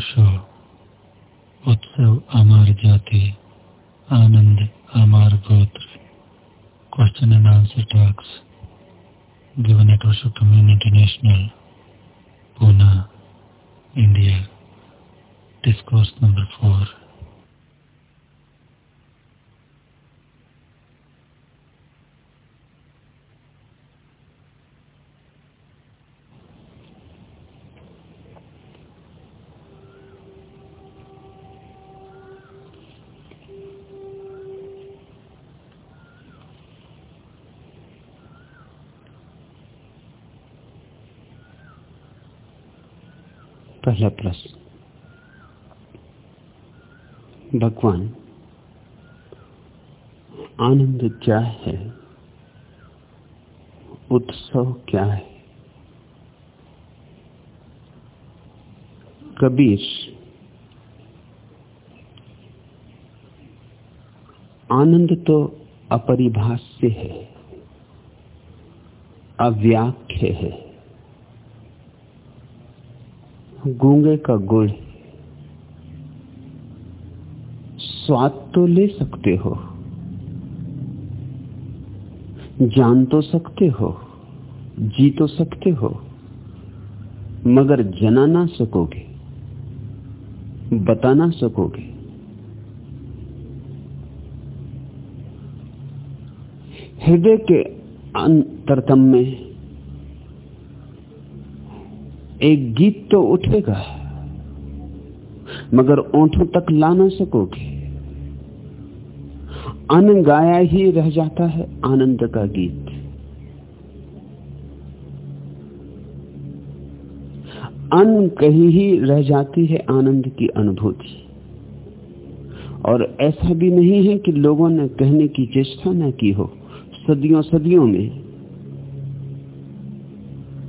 पोषण उत्सव, अमार जाति, आनंद, अमर गोत्र question and answer talks given at वर्ष community national Poona India discourse number four पहला प्रश्न। भगवान, आनंद क्या है? उत्सव क्या है? कबीर, आनंद तो अपरिभाष्य है, अव्याख्य है। गूँगे का गुड़। स्वाद तो ले सकते हो। जान तो सकते हो। जी तो सकते हो। मगर जना ना सकोगे। बता ना सकोगे। हृदय के अंतरतम में एक गीत तो उठेगा, मगर ओंठों तक ला ना सकोगे। अन गाया ही रह जाता है आनंद का गीत। अन कहीं ही रह जाती है आनंद की अनुभूति। और ऐसा भी नहीं है कि लोगों ने कहने की चेष्टा न की हो, सदियों सदियों में।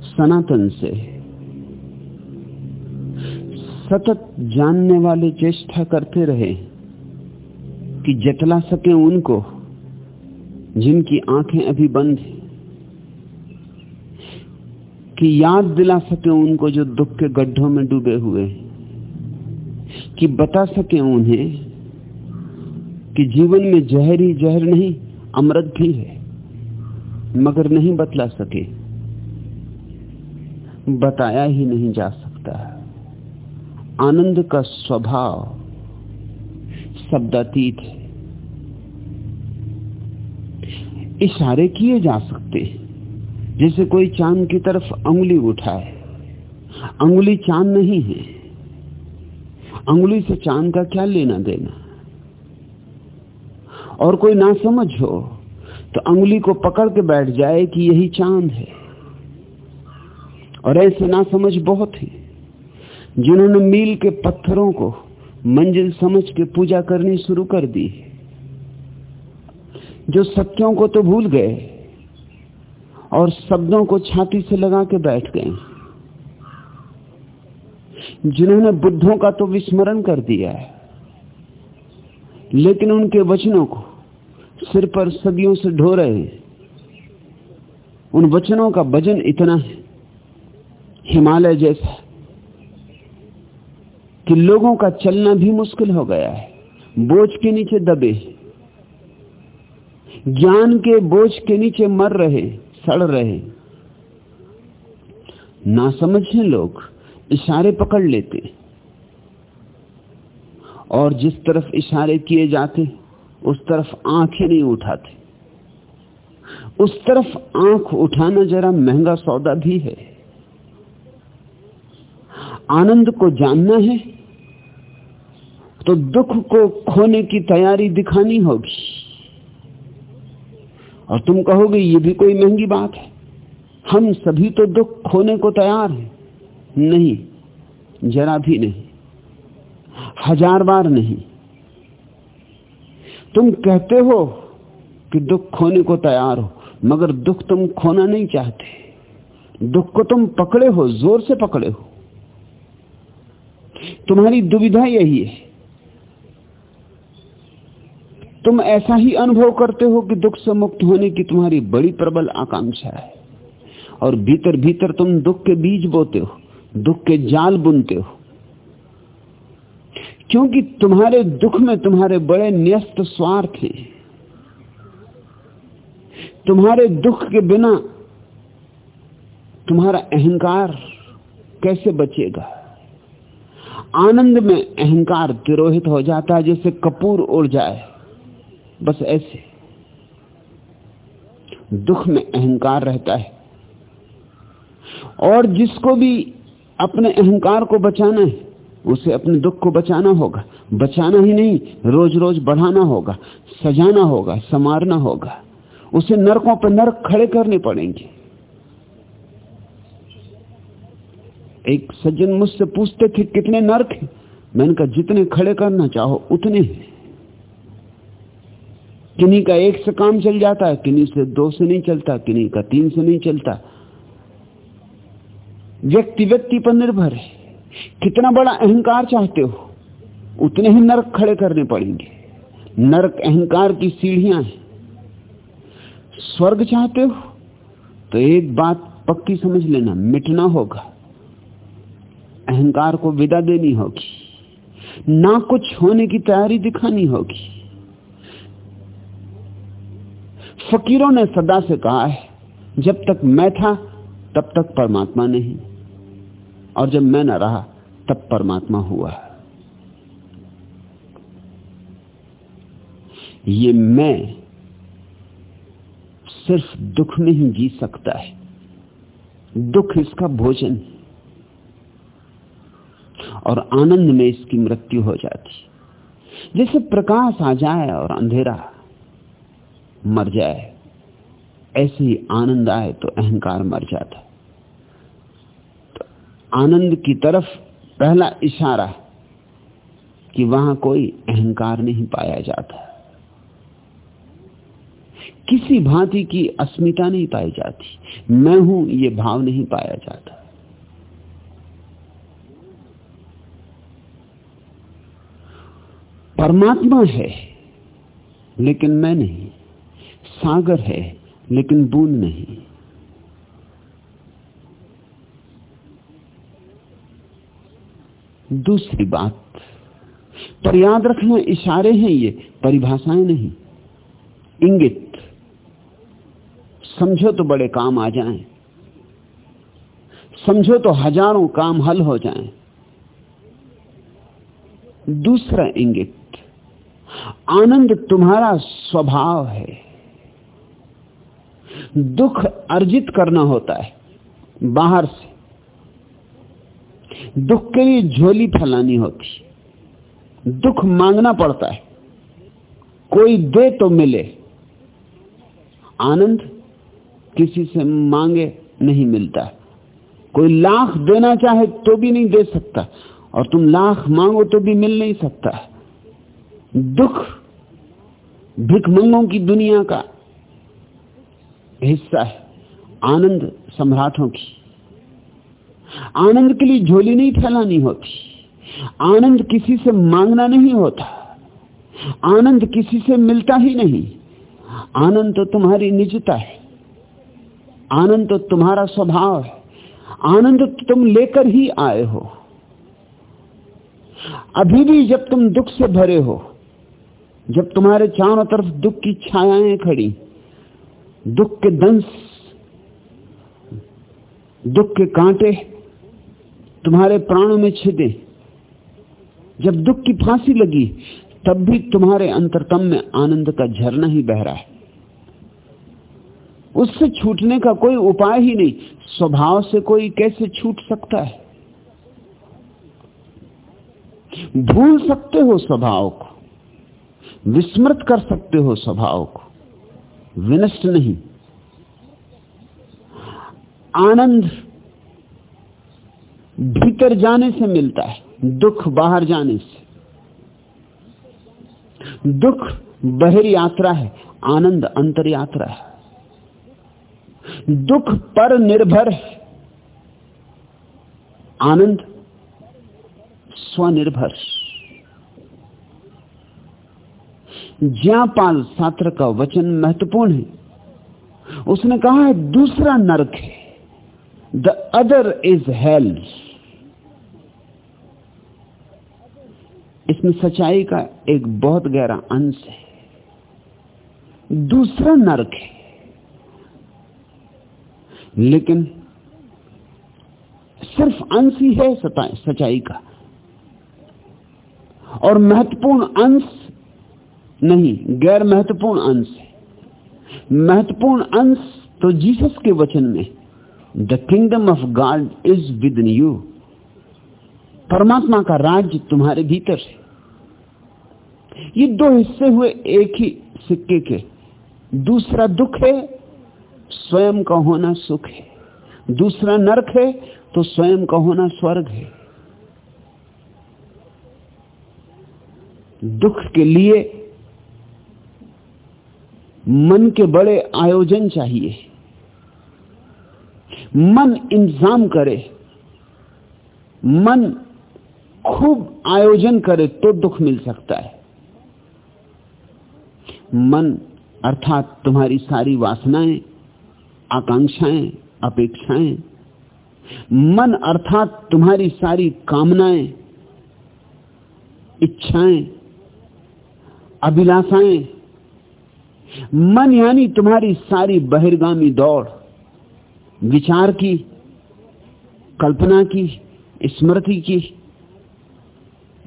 सनातन से सतत जानने वाले चेष्टा करते रहे कि जतला सके उनको, जिनकी आँखें अभी बंद कि याद दिला सके उनको जो दुख के गड्ढों में डूबे हुए कि बता सके उन्हें कि जीवन में जहर ही जहर नहीं, अमृत भी है, मगर नहीं बतला सके। बताया ही नहीं जा सकता। है आनंद का स्वभाव शब्दातीत है। इशारे किए जा सकते हैं। जैसे कोई चाँद की तरफ़ अंगुली उठाए। अंगुली चाँद नहीं है। अंगुली से चाँद का क्या लेना देना? और कोई ना समझ हो तो अंगुली को पकड़ के बैठ जाए कि यही चाँद है। और ऐसे ना समझ बहुत है। जिन्होंने मील के पत्थरों को मंजिल समझ के पूजा करनी शुरू कर दी, जो सत्यों को तो भूल गए और शब्दों को छाती से लगा के बैठ गए, जिन्होंने बुद्धों का तो विस्मरण कर दिया है, लेकिन उनके वचनों को सिर पर सदियों से ढो रहे हैं। उन वचनों का वज़न इतना है, हिमालय जैसा। कि लोगों का चलना भी मुश्किल हो गया है। बोझ के नीचे दबे। ज्ञान के बोझ के नीचे मर रहे, सड़ रहे। ना समझे लोग, इशारे पकड़ लेते। और जिस तरफ़ इशारे किए जाते, उस तरफ़ आँखें नहीं उठाते। उस तरफ़ आँख उठाना जरा महँगा सौदा भी है। आनंद को जानना है तो दुख को खोने की तैयारी दिखानी होगी। और तुम कहोगे, ये भी कोई महँगी बात है। हम सभी तो दुख खोने को तैयार हैं। नहीं, जरा भी नहीं। हज़ार बार नहीं। तुम कहते हो कि दुख खोने को तैयार हो, मगर दुख तुम खोना नहीं चाहते। दुख को तुम पकड़े हो, ज़ोर से पकड़े हो। तुम्हारी दुविधा यही है। तुम ऐसा ही अनुभव करते हो कि दुख से मुक्त होने की तुम्हारी बड़ी प्रबल आकांक्षा है। और भीतर भीतर तुम दुख के बीज बोते हो, दुख के जाल बुनते हो। क्योंकि तुम्हारे दुख में तुम्हारे बड़े न्यस्त स्वार्थ हैं। तुम्हारे दुख के बिना तुम्हारा अहंकार कैसे बचेगा? आनंद में अहंकार तिरोहित हो जाता है जैसे कपूर उड़ जाए। बस ऐसे। दुख में अहंकार रहता है। और जिसको भी अपने अहंकार को बचाना है, उसे अपने दुख को बचाना होगा। बचाना ही नहीं रोज रोज बढ़ाना होगा, सजाना होगा, संवारना होगा। उसे नरकों पर नरक खड़े करने पड़ेंगे। एक सज्जन मुझसे पूछते थे, कितने नरक हैं? मैंने कहा, जितने खड़े करना चाहो, उतने हैं। किन्हीं का एक से काम चल जाता है, किन्हीं से दो से नहीं चलता, किन्हीं का तीन से नहीं चलता। व्यक्ति व्यक्ति पर निर्भर है। कितना बड़ा अहंकार चाहते हो, उतने ही नरक खड़े करने पड़ेंगे। नरक अहंकार की सीढ़ियाँ हैं। स्वर्ग चाहते हो तो एक बात पक्की समझ लेना, मिटना होगा। अहंकार को विदा देनी होगी। ना कुछ होने की तैयारी दिखानी होगी। फकीरों ने सदा से कहा है, जब तक मैं था, तब तक परमात्मा नहीं। और जब मैं न रहा, तब परमात्मा हुआ। ये मैं सिर्फ़ दुख में ही जी सकता है। दुख इसका भोजन और आनंद में इसकी मृत्यु हो जाती। जैसे प्रकाश आ जाए और अंधेरा मर जाए। ऐसे ही आनंद आए तो अहंकार मर जाता। है तो आनंद की तरफ़ पहला इशारा कि वहाँ कोई अहंकार नहीं पाया जाता। किसी भांति की अस्मिता नहीं पाई जाती। मैं हूँ, ये भाव नहीं पाया जाता। परमात्मा है, लेकिन मैं नहीं। सागर है, लेकिन बूंद नहीं। दूसरी बात पर याद रखना, इशारे हैं ये, परिभाषाएँ नहीं। इंगित, समझो तो बड़े काम आ जाएँ। समझो तो हज़ारों काम हल हो जाएँ। दूसरा इंगित, आनंद तुम्हारा स्वभाव है। दुख अर्जित करना होता है, बाहर से। दुख के लिए झोली फैलानी होती दुख मांगना पड़ता है। कोई दे तो मिले। आनंद किसी से मांगे नहीं मिलता। कोई लाख देना चाहे तो भी नहीं दे सकता। और तुम लाख मांगो तो भी मिल नहीं सकता। दुख भिकमंगों की दुनिया का हिस्सा है। आनंद सम्राटों की आनंद के लिए झोली नहीं फैलानी होती। आनंद किसी से मांगना नहीं होता। आनंद किसी से मिलता ही नहीं। आनंद तो तुम्हारी निजता है। आनंद तो तुम्हारा स्वभाव है। आनंद तो तुम लेकर ही आए हो। अभी भी जब तुम दुख से भरे हो, जब तुम्हारे चारों तरफ़ दुख की छायाएँ खड़ी दुख के दंश, दुख के कांटे तुम्हारे प्राणों में छिदे। जब दुख की फांसी लगी, तब भी तुम्हारे अंतरतम में आनंद का झरना ही बह रहा है। उससे छूटने का कोई उपाय ही नहीं, स्वभाव से कोई कैसे छूट सकता है? भूल सकते हो स्वभाव को, विस्मृत कर सकते हो स्वभाव को। विनष्ट नहीं। आनंद भीतर जाने से मिलता है, दुख बाहर जाने से। दुख बहिर यात्रा है, आनंद अंतर यात्रा है। दुख पर निर्भर है, आनंद स्वनिर्भर ज्यापाल सात्र का वचन महत्वपूर्ण है। उसने कहा है, दूसरा नरक है। द अदर इज़ हेल्थ इसमें सच्चाई का एक बहुत गहरा अंश है। दूसरा नरक है। लेकिन सिर्फ़ अंश ही है सच्चाई का। और महत्वपूर्ण अंश नहीं, गैर महत्वपूर्ण अंश है। महत्वपूर्ण अंश तो जीसस के वचन में the kingdom of God is within you परमात्मा का राज्य तुम्हारे भीतर है। ये दो हिस्से हुए एक ही सिक्के के। दूसरा दुख है, स्वयं का होना सुख है। दूसरा नरक है तो स्वयं का होना स्वर्ग है। दुख के लिए मन के बड़े आयोजन चाहिए। मन इंतज़ाम करे। मन खूब आयोजन करे तो दुख मिल सकता है। मन अर्थात तुम्हारी सारी वासनाएँ, आकांक्षाएँ, अपेक्षाएँ। मन अर्थात तुम्हारी सारी कामनाएँ, इच्छाएँ, अभिलाषाएँ मन यानी तुम्हारी सारी बहिर्गामी दौड़। विचार की, कल्पना की, स्मृति की।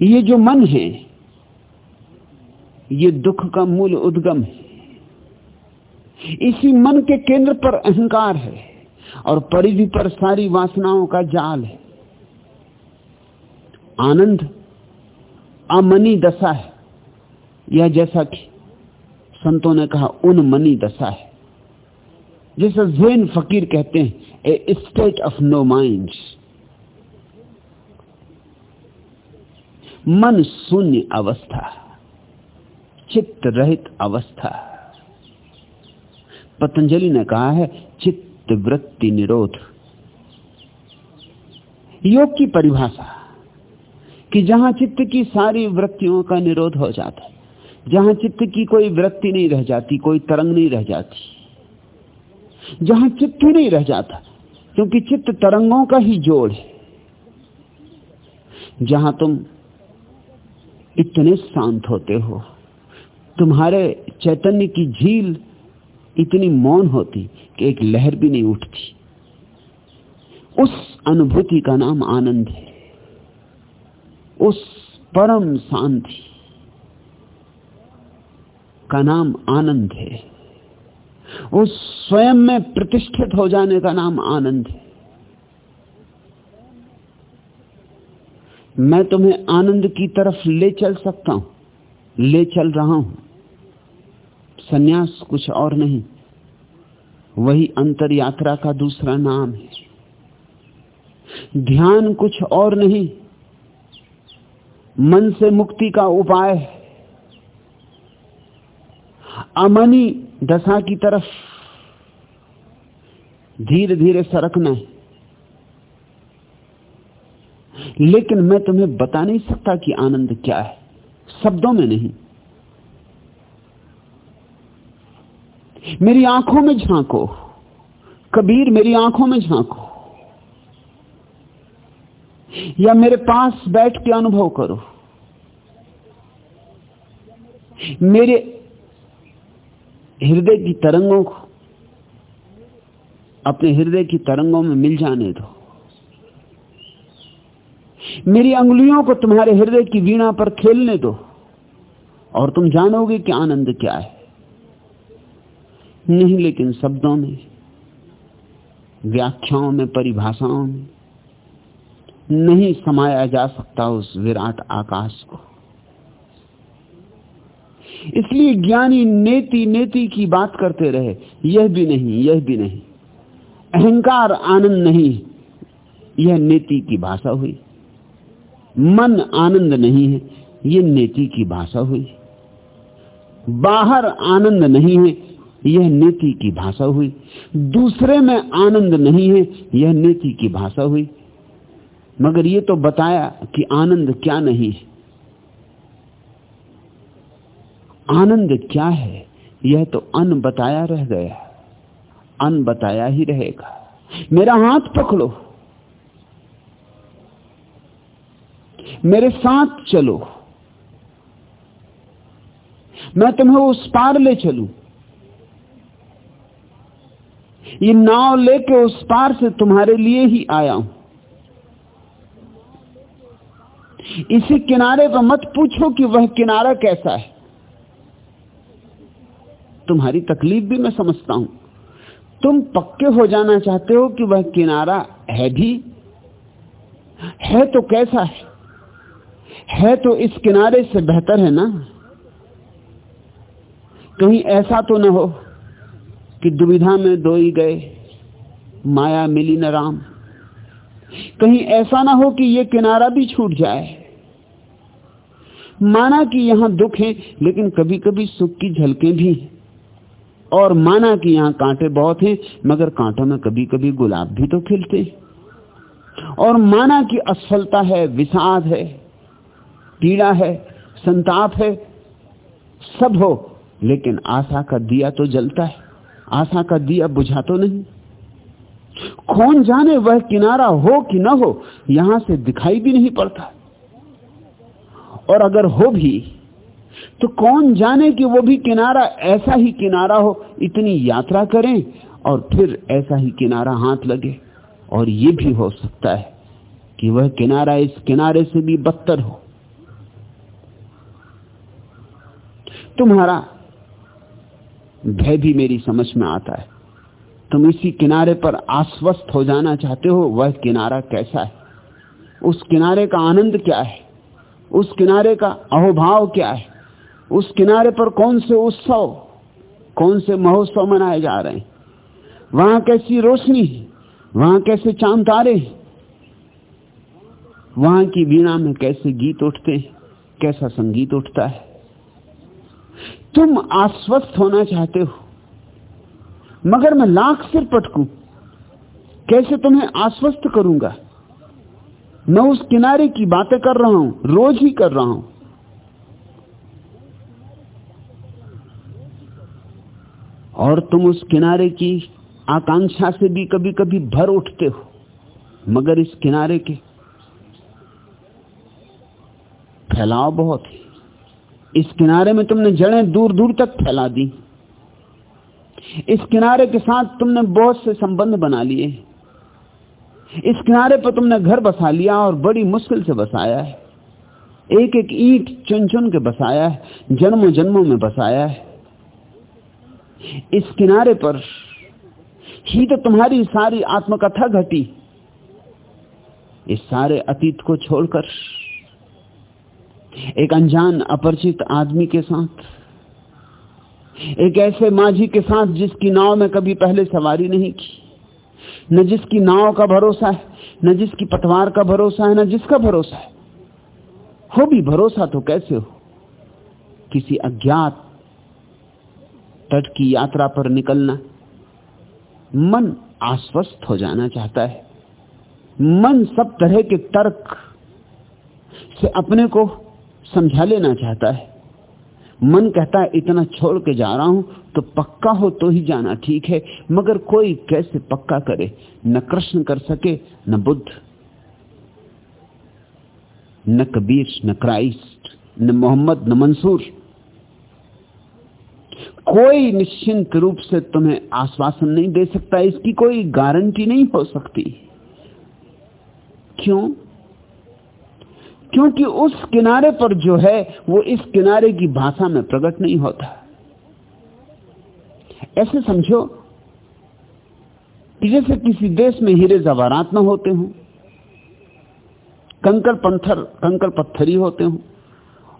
ये जो मन है, ये दुख का मूल उद्गम है। इसी मन के केंद्र पर अहंकार है और परिधि पर सारी वासनाओं का जाल है। आनंद, अमनी दशा है, यह जैसा कि संतों ने कहा, उन मनी दशा है। जैसा जैन फकीर कहते हैं a state of no mind मन शून्य अवस्था, चित्त रहित अवस्था। पतंजलि ने कहा है, चित्त वृत्ति निरोध। योग की परिभाषा, कि जहाँ चित्त की सारी वृत्तियों का निरोध हो जाता है। जहाँ चित्त की कोई वृत्ति नहीं रह जाती, कोई तरंग नहीं रह जाती, जहाँ चित्त ही नहीं रह जाता, क्योंकि चित्त तरंगों का ही जोड़ है, जहाँ तुम इतने शांत होते हो, तुम्हारे चैतन्य की झील इतनी मौन होती कि एक लहर भी नहीं उठती। उस अनुभूति का नाम आनंद है, उस परम शांति। का नाम आनंद है। उस स्वयं में प्रतिष्ठित हो जाने का नाम आनंद है। मैं तुम्हें आनंद की तरफ़ ले चल सकता हूँ, ले चल रहा हूँ। सन्यास कुछ और नहीं, वही अंतर यात्रा का दूसरा नाम है। ध्यान कुछ और नहीं, मन से मुक्ति का उपाय है। अमनी दशा की तरफ़ धीरे धीरे सरकना है। लेकिन मैं तुम्हें बता नहीं सकता कि आनंद क्या है। शब्दों में नहीं। मेरी आँखों में झांको। कबीर मेरी आँखों में झांको। या मेरे पास बैठ के अनुभव करो। मेरे हृदय की तरंगों को, अपने हृदय की तरंगों में मिल जाने दो। मेरी अंगुलियों को तुम्हारे हृदय की वीणा पर खेलने दो, और तुम जानोगे कि आनंद क्या है। नहीं, लेकिन शब्दों में, व्याख्याओं में, परिभाषाओं में, नहीं समाया जा सकता उस विराट आकाश को। इसलिए ज्ञानी नेति नेति की बात करते रहे। यह भी नहीं, यह भी नहीं। अहंकार आनंद नहीं। यह नेति की भाषा हुई। मन आनंद नहीं है यह नेति की भाषा हुई। बाहर आनंद नहीं है, यह नेति की भाषा हुई। दूसरे में आनंद नहीं है, यह नेति की भाषा हुई। मगर यह तो बताया कि आनंद क्या नहीं है। आनंद क्या है? यह तो अन बताया रह गया अन बताया ही रहेगा। मेरा हाथ पकड़ो। मेरे साथ चलो। मैं तुम्हें उस पार ले चलूँ। ये नाव लेके उस पार से तुम्हारे लिए ही आया हूँ। इसी किनारे पर मत पूछो कि वह किनारा कैसा है। तुम्हारी तकलीफ़ भी मैं समझता हूँ। तुम पक्के हो जाना चाहते हो कि वह किनारा है भी? है तो कैसा है? है तो इस किनारे से बेहतर है ना? कहीं ऐसा तो ना हो कि दुविधा में दो ही गए, माया मिली न राम। कहीं ऐसा ना हो कि ये किनारा भी छूट जाए। माना कि यहाँ दुख है, लेकिन कभी कभी सुख की झलकें भी और माना कि यहाँ कांटे बहुत हैं, मगर कांटों में कभी कभी गुलाब भी तो खिलते और माना कि असफलता है, विषाद है, पीड़ा है, संताप है, सब हो, लेकिन आशा का दिया तो जलता है, आशा का दिया बुझा तो नहीं। कौन जाने वह किनारा हो कि ना हो, यहाँ से दिखाई भी नहीं पड़ता। और अगर हो भी तो कौन जाने कि वो भी किनारा ऐसा ही किनारा हो? इतनी यात्रा करें और फिर ऐसा ही किनारा हाथ लगे। और ये भी हो सकता है कि वह किनारा इस किनारे से भी बदतर हो। तुम्हारा भय भी मेरी समझ में आता है। तुम इसी किनारे पर आश्वस्त हो जाना चाहते हो, वह किनारा कैसा है? उस किनारे का आनंद क्या है? उस किनारे का अहोभाव क्या है? उस किनारे पर कौन से उत्सव, कौन से महोत्सव मनाए जा रहे हैं? वहाँ कैसी रोशनी है? वहाँ कैसे चाँद तारे वहाँ की वीणा में कैसे गीत उठते हैं? कैसा संगीत उठता है? तुम आश्वस्त होना चाहते हो, मगर मैं लाख सिर पटकू। कैसे तुम्हें आश्वस्त करूँगा? मैं उस किनारे की बातें कर रहा हूँ, रोज ही कर रहा हूँ। और तुम उस किनारे की आकांक्षा से भी कभी कभी भर उठते हो। मगर इस किनारे के फैलाव बहुत है। इस किनारे में तुमने जड़ें दूर दूर तक फैला दी। इस किनारे के साथ तुमने बहुत से संबंध बना लिए। इस किनारे पर तुमने घर बसा लिया और बड़ी मुश्किल से बसाया है। एक एक ईंट चुन चुन के बसाया है। जन्मों जन्मों में बसाया है। इस किनारे पर ही तो तुम्हारी सारी आत्मकथा घटी। इस सारे अतीत को छोड़कर एक अनजान अपरिचित आदमी के साथ, एक ऐसे माझी के साथ जिसकी नाव में कभी पहले सवारी नहीं की, न जिसकी नाव का भरोसा है, न जिसकी पटवार का भरोसा है, न जिसका भरोसा है, हो भी भरोसा तो कैसे हो? किसी अज्ञात तट की यात्रा पर निकलना। मन आश्वस्त हो जाना चाहता है। मन सब तरह के तर्क से अपने को समझा लेना चाहता है। मन कहता है, इतना छोड़ के जा रहा हूँ तो पक्का हो तो ही जाना ठीक है, मगर कोई कैसे पक्का करे? न कृष्ण कर सके, न बुद्ध। न कबीर, न क्राइस्ट, न मोहम्मद, न मंसूर। कोई निश्चिंत रूप से तुम्हें आश्वासन नहीं दे सकता, इसकी कोई गारंटी नहीं हो सकती। क्यों? क्योंकि उस किनारे पर जो है, वो इस किनारे की भाषा में प्रकट नहीं होता। ऐसे समझो कि जैसे किसी देश में हीरे जवारात न होते हों कंकर पत्थर कंकर पत्थरी होते हों,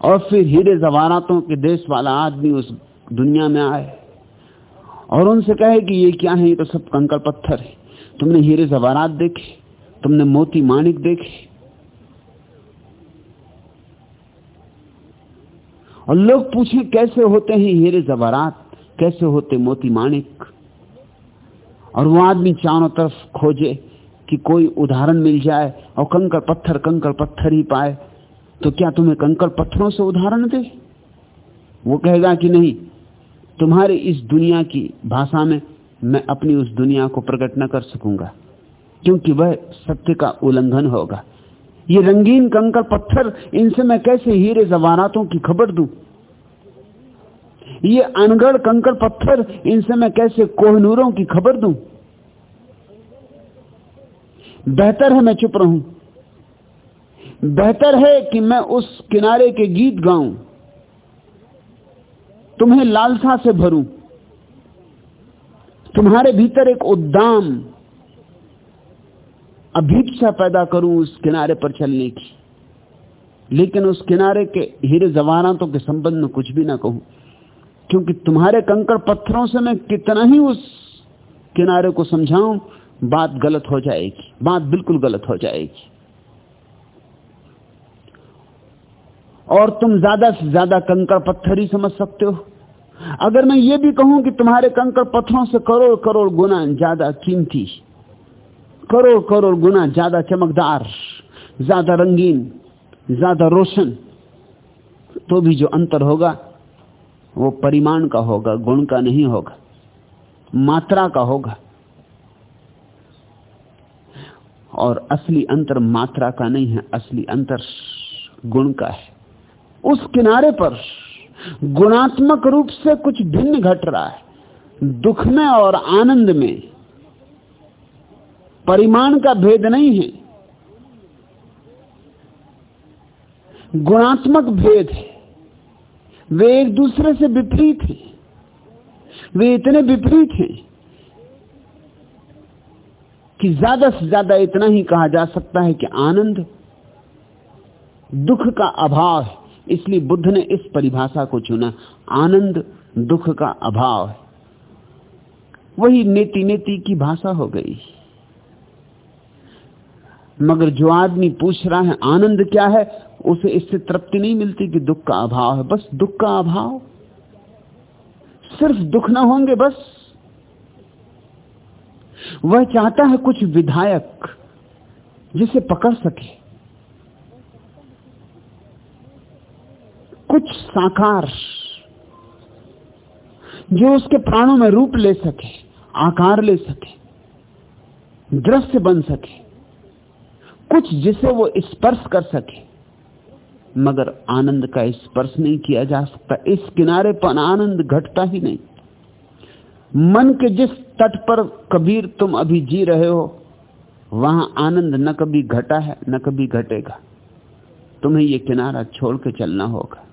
और फिर हीरे जवारातों के देश वाला आदमी उस दुनिया में आए और उनसे कहे कि ये क्या है? ये तो सब कंकर पत्थर है। तुमने हीरे जवारात देखे, तुमने मोती माणिक देखे। और लोग पूछे, कैसे होते हैं हीरे जवारात कैसे होते मोती माणिक? और वो आदमी चारों तरफ़ खोजे कि कोई उदाहरण मिल जाए और कंकर पत्थर कंकर पत्थर ही पाए तो क्या तुम्हें कंकर पत्थरों से उदाहरण दे? वो कहेगा कि नहीं तुम्हारे इस दुनिया की भाषा में मैं अपनी उस दुनिया को प्रकट न कर सकूँगा, क्योंकि वह सत्य का उल्लंघन होगा। ये रंगीन कंकर पत्थर, इनसे मैं कैसे हीरे जवानातों की खबर दू? ये अनगढ़ कंकड़ पत्थर, इनसे मैं कैसे कोहनूरों की खबर दू? बेहतर है मैं चुप रहूँ। बेहतर है कि मैं उस किनारे के गीत गाऊं। तुम्हें लालसा से भरूं। तुम्हारे भीतर एक उद्दाम, अभीपसा पैदा करूँ उस किनारे पर चलने की। लेकिन उस किनारे के हीरे जवारातों के संबंध में कुछ भी ना कहूँ, क्योंकि तुम्हारे कंकड़ पत्थरों से मैं कितना ही उस किनारे को समझाऊं, बात गलत हो जाएगी, बात बिल्कुल गलत हो जाएगी। और तुम ज़्यादा से ज़्यादा कंकड़ पत्थर ही समझ सकते हो। अगर मैं ये भी कहूँ कि तुम्हारे कंकड़ पत्थरों से करोड़ करोड़ गुना ज़्यादा कीमती, करोड़ करोड़ गुना ज़्यादा चमकदार, ज़्यादा रंगीन, ज़्यादा रोशन तो भी जो अंतर होगा, वो परिमाण का होगा, गुण का नहीं होगा, मात्रा का होगा। और असली अंतर मात्रा का नहीं है, असली अंतर गुण का है। उस किनारे पर गुणात्मक रूप से कुछ भिन्न घट रहा है। दुख में और आनंद में परिमाण का भेद नहीं है। गुणात्मक भेद है। वे एक दूसरे से विपरीत हैं। वे इतने विपरीत हैं कि ज़्यादा से ज़्यादा इतना ही कहा जा सकता है कि आनंद, दुख का अभाव है। इसलिए बुद्ध ने इस परिभाषा को चुना। आनंद, दुख का अभाव। है वही नेति नेति की भाषा हो गई। मगर जो आदमी पूछ रहा है, आनंद क्या है, उसे इससे तृप्ति नहीं मिलती कि दुख का अभाव है। बस दुख का अभाव। सिर्फ़ दुख ना होंगे बस। वह चाहता है कुछ विधायक, जिसे पकड़ सके। कुछ साकार जो उसके प्राणों में रूप ले सके, आकार ले सके, दृश्य बन सके, कुछ जिसे वो स्पर्श कर सके, मगर आनंद का स्पर्श नहीं किया जा सकता। इस किनारे पर आनंद घटता ही नहीं। मन के जिस तट पर कबीर तुम अभी जी रहे हो, वहाँ आनंद न कभी घटा है, न कभी घटेगा। तुम्हें यह किनारा छोड़ के चलना होगा।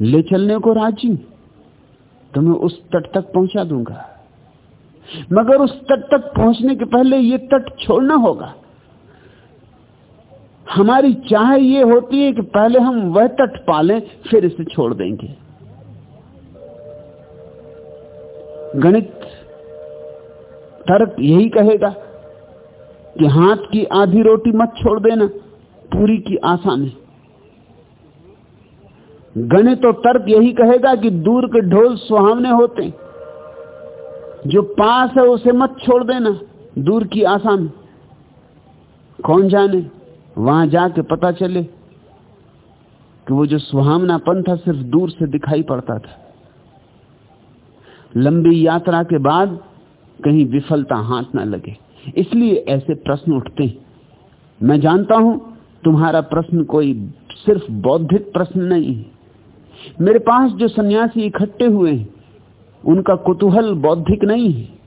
ले चलने को राज़ी। तुम्हें उस तट तक पहुँचा दूँगा। मगर उस तट तक पहुँचने के पहले यह तट छोड़ना होगा। हमारी चाह ये होती है कि पहले हम वह तट पालें, फिर इसे छोड़ देंगे। गणित तर्क यही कहेगा कि हाथ की आधी रोटी मत छोड़ देना, पूरी की आशा में गणित और तर्क यही कहेगा कि दूर के ढोल सुहावने होते जो पास है उसे मत छोड़ देना, दूर की आशा में कौन जाने? वहाँ जाके पता चले कि वो जो सुहावनापन था सिर्फ़ दूर से दिखाई पड़ता था। लंबी यात्रा के बाद कहीं विफलता हाथ ना लगे। इसलिए ऐसे प्रश्न उठते हैं। मैं जानता हूँ तुम्हारा प्रश्न कोई सिर्फ़ बौद्धिक प्रश्न नहीं है। मेरे पास जो सन्यासी इकट्ठे हुए हैं, उनका कुतूहल बौद्धिक नहीं है।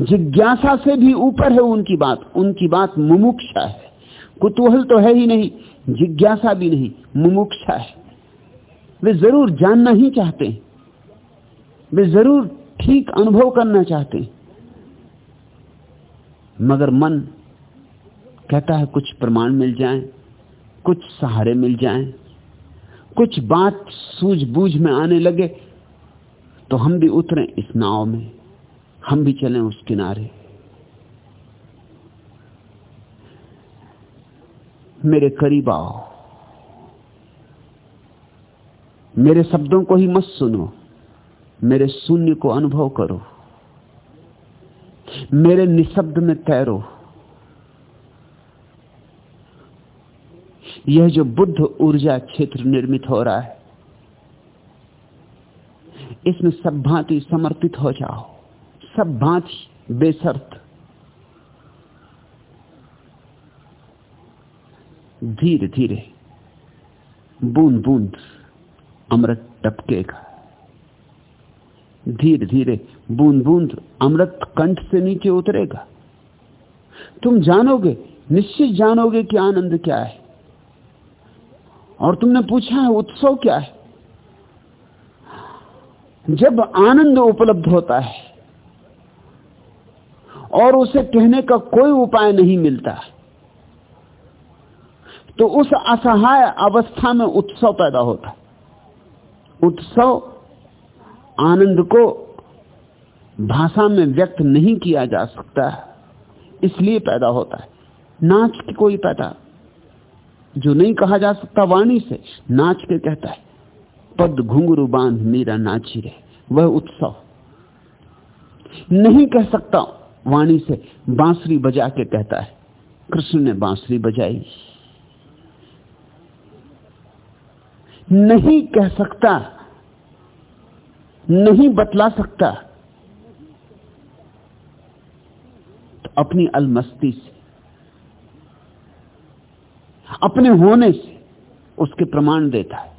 जिज्ञासा से भी ऊपर है उनकी बात उनकी बात मुमुक्षा है। कुतूहल तो है ही नहीं, जिज्ञासा भी नहीं, मुमुक्षा है। वे ज़रूर जानना ही चाहते हैं। वे ज़रूर ठीक अनुभव करना चाहते हैं। मगर मन कहता है, कुछ प्रमाण मिल जाए। कुछ सहारे मिल जाएँ, कुछ बात सूझबूझ में आने लगे तो हम भी उतरे इस नाव में हम भी चलें उस किनारे। मेरे करीब आओ। मेरे शब्दों को ही मत सुनो मेरे शून्य को अनुभव करो मेरे निशब्द में तैरो। यह जो बुद्ध ऊर्जा क्षेत्र निर्मित हो रहा है, इसमें सब भांति समर्पित हो जाओ। सब भांति बेसर्त। धीरे धीरे बूंद बूंद अमृत टपकेगा। धीरे धीरे बूंद बूंद अमृत कंठ से नीचे उतरेगा। तुम जानोगे, निश्चित जानोगे कि आनंद क्या है। और तुमने पूछा है, उत्सव क्या है? जब आनंद उपलब्ध होता है और उसे कहने का कोई उपाय नहीं मिलता तो उस असहाय अवस्था में उत्सव पैदा होता उत्सव आनंद को भाषा में व्यक्त नहीं किया जा सकता, इसलिए पैदा होता है। नाच की कोई पैदा जो नहीं कहा जा सकता वाणी से, नाच के कहता है, पद घुंगरू बाँध, मीरा नाची रहे, वह उत्सव। नहीं कह सकता वाणी से, बांसुरी बजा के कहता है, कृष्ण ने बांसुरी बजाई। नहीं कह सकता, नहीं बतला सकता तो अपनी अलमस्ती से अपने होने से उसके प्रमाण देता है।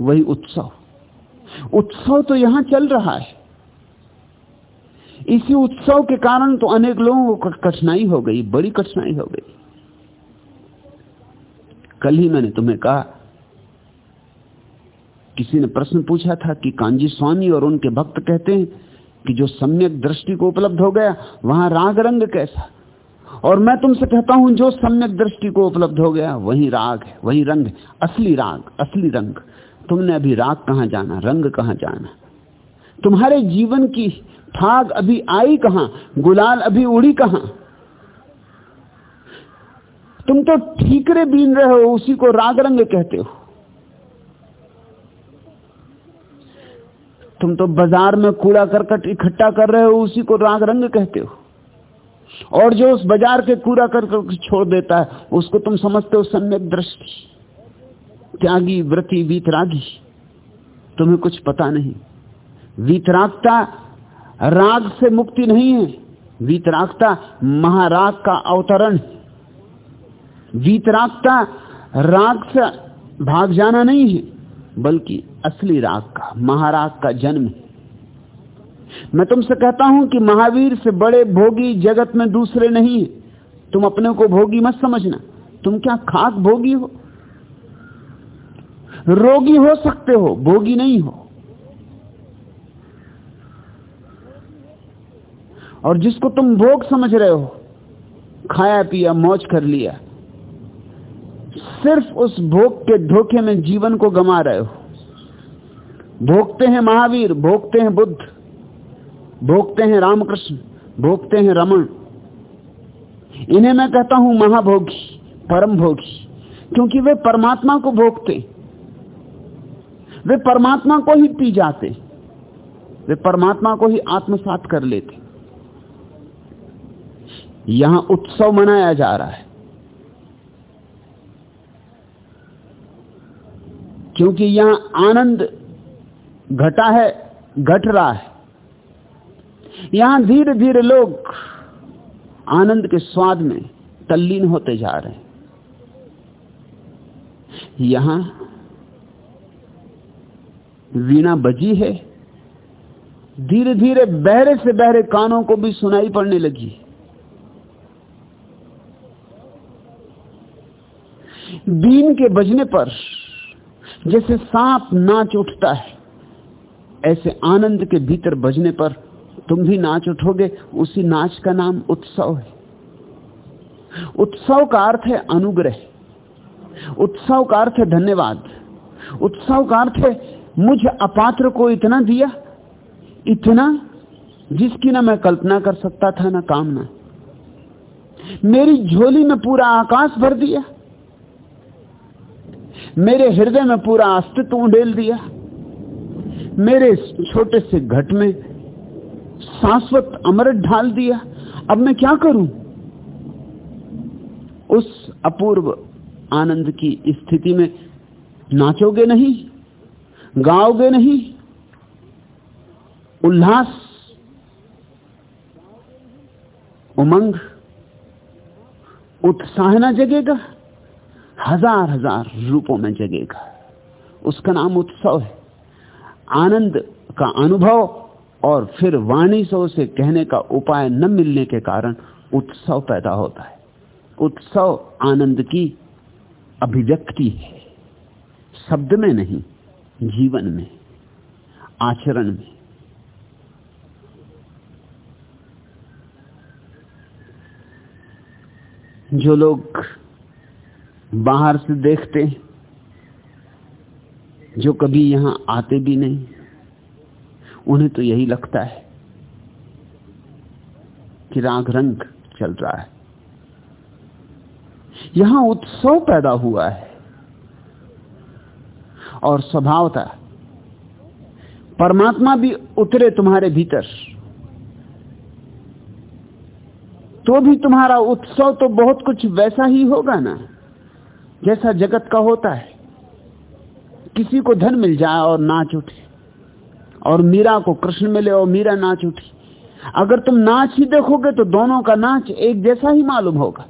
वही उत्सव। उत्सव तो यहाँ चल रहा है। इसी उत्सव के कारण तो अनेक लोगों को कठिनाई हो गई, बड़ी कठिनाई हो गई। कल ही मैंने तुम्हें कहा, किसी ने प्रश्न पूछा था कि कांजी स्वामी और उनके भक्त कहते हैं कि जो सम्यक दृष्टि को उपलब्ध हो गया, वहाँ राग रंग कैसा? और मैं तुमसे कहता हूँ, जो सम्यक दृष्टि को उपलब्ध हो गया, वही राग है, वही रंग है, असली राग, असली रंग। तुमने अभी राग कहाँ जाना, रंग कहाँ जाना? तुम्हारे जीवन की फाग अभी आई कहाँ, गुलाल अभी उड़ी कहाँ? तुम तो ठीकरे बीन रहे हो, उसी को राग रंग कहते हो। तुम तो बाज़ार में कूड़ा करकट इकट्ठा कर रहे हो, उसी को राग रंग कहते हो। और जो उस बाज़ार के कूड़ा करकट छोड़ देता है, उसको तुम समझते हो सम्यक दृष्टि। त्यागी, व्रति, वीतरागी। तुम्हें कुछ पता नहीं। वीतरागता राग से मुक्ति नहीं है। वीतरागता महाराग का अवतरण वीतरागता राग से भाग जाना नहीं है, बल्कि असली राग का, महाराग का जन्म है। मैं तुमसे कहता हूँ कि महावीर से बड़े भोगी जगत में दूसरे नहीं है। तुम अपने को भोगी मत समझना। तुम क्या खाक भोगी हो? रोगी हो सकते हो, भोगी नहीं हो। और जिसको तुम भोग समझ रहे हो, खाया पिया, मौज कर लिया, सिर्फ़ उस भोग के धोखे में जीवन को गमा रहे हो। भोगते हैं महावीर, भोगते हैं बुद्ध। भोगते हैं रामकृष्ण, भोगते हैं रमन इन्हें मैं कहता हूँ महाभोगी परम भोगी क्योंकि वे परमात्मा को भोगते। वे परमात्मा को ही पी जाते। वे परमात्मा को ही आत्मसात कर लेते। यहाँ उत्सव मनाया जा रहा है। क्योंकि यहाँ आनंद घटा है, घट रहा है। यहाँ धीरे धीरे लोग आनंद के स्वाद में तल्लीन होते जा रहे हैं। यहाँ वीणा बजी है। धीरे धीरे बहरे से बहरे कानों को भी सुनाई पड़ने लगी। बीन के बजने पर जैसे सांप नाच उठता है, ऐसे आनंद के भीतर बजने पर तुम भी नाच उठोगे, उसी नाच का नाम उत्सव है। उत्सव का अर्थ है अनुग्रह। उत्सव का अर्थ है धन्यवाद। उत्सव का अर्थ है, मुझ अपात्र को इतना दिया, इतना, जिसकी ना मैं कल्पना कर सकता था, ना कामना। मेरी झोली में पूरा आकाश भर दिया। मेरे हृदय में पूरा अस्तित्व उडेल दिया। मेरे छोटे से घट में शाश्वत अमृत ढाल दिया। अब मैं क्या करूँ? उस अपूर्व आनंद की स्थिति में नाचोगे नहीं, गाओगे नहीं। उल्लास, उमंग उत्साह ना जगेगा। हज़ार हज़ार रूपों में जगेगा। उसका नाम उत्सव है। आनंद का अनुभव और फिर वाणी से उसे कहने का उपाय न मिलने के कारण उत्सव पैदा होता है। उत्सव आनंद की अभिव्यक्ति है। शब्द में नहीं, जीवन में, आचरण में। जो लोग बाहर से देखते हैं, जो कभी यहाँ आते भी नहीं उन्हें तो यही लगता है कि राग रंग चल रहा है। यहाँ उत्सव पैदा हुआ है और स्वभावता परमात्मा भी उतरे तुम्हारे भीतर। तो भी तुम्हारा उत्सव तो बहुत कुछ वैसा ही होगा ना, जैसा जगत का होता है। किसी को धन मिल जाए और नाच उठे। और मीरा को कृष्ण मिले और मीरा नाच उठी। अगर तुम नाच ही देखोगे तो दोनों का नाच एक जैसा ही मालूम होगा।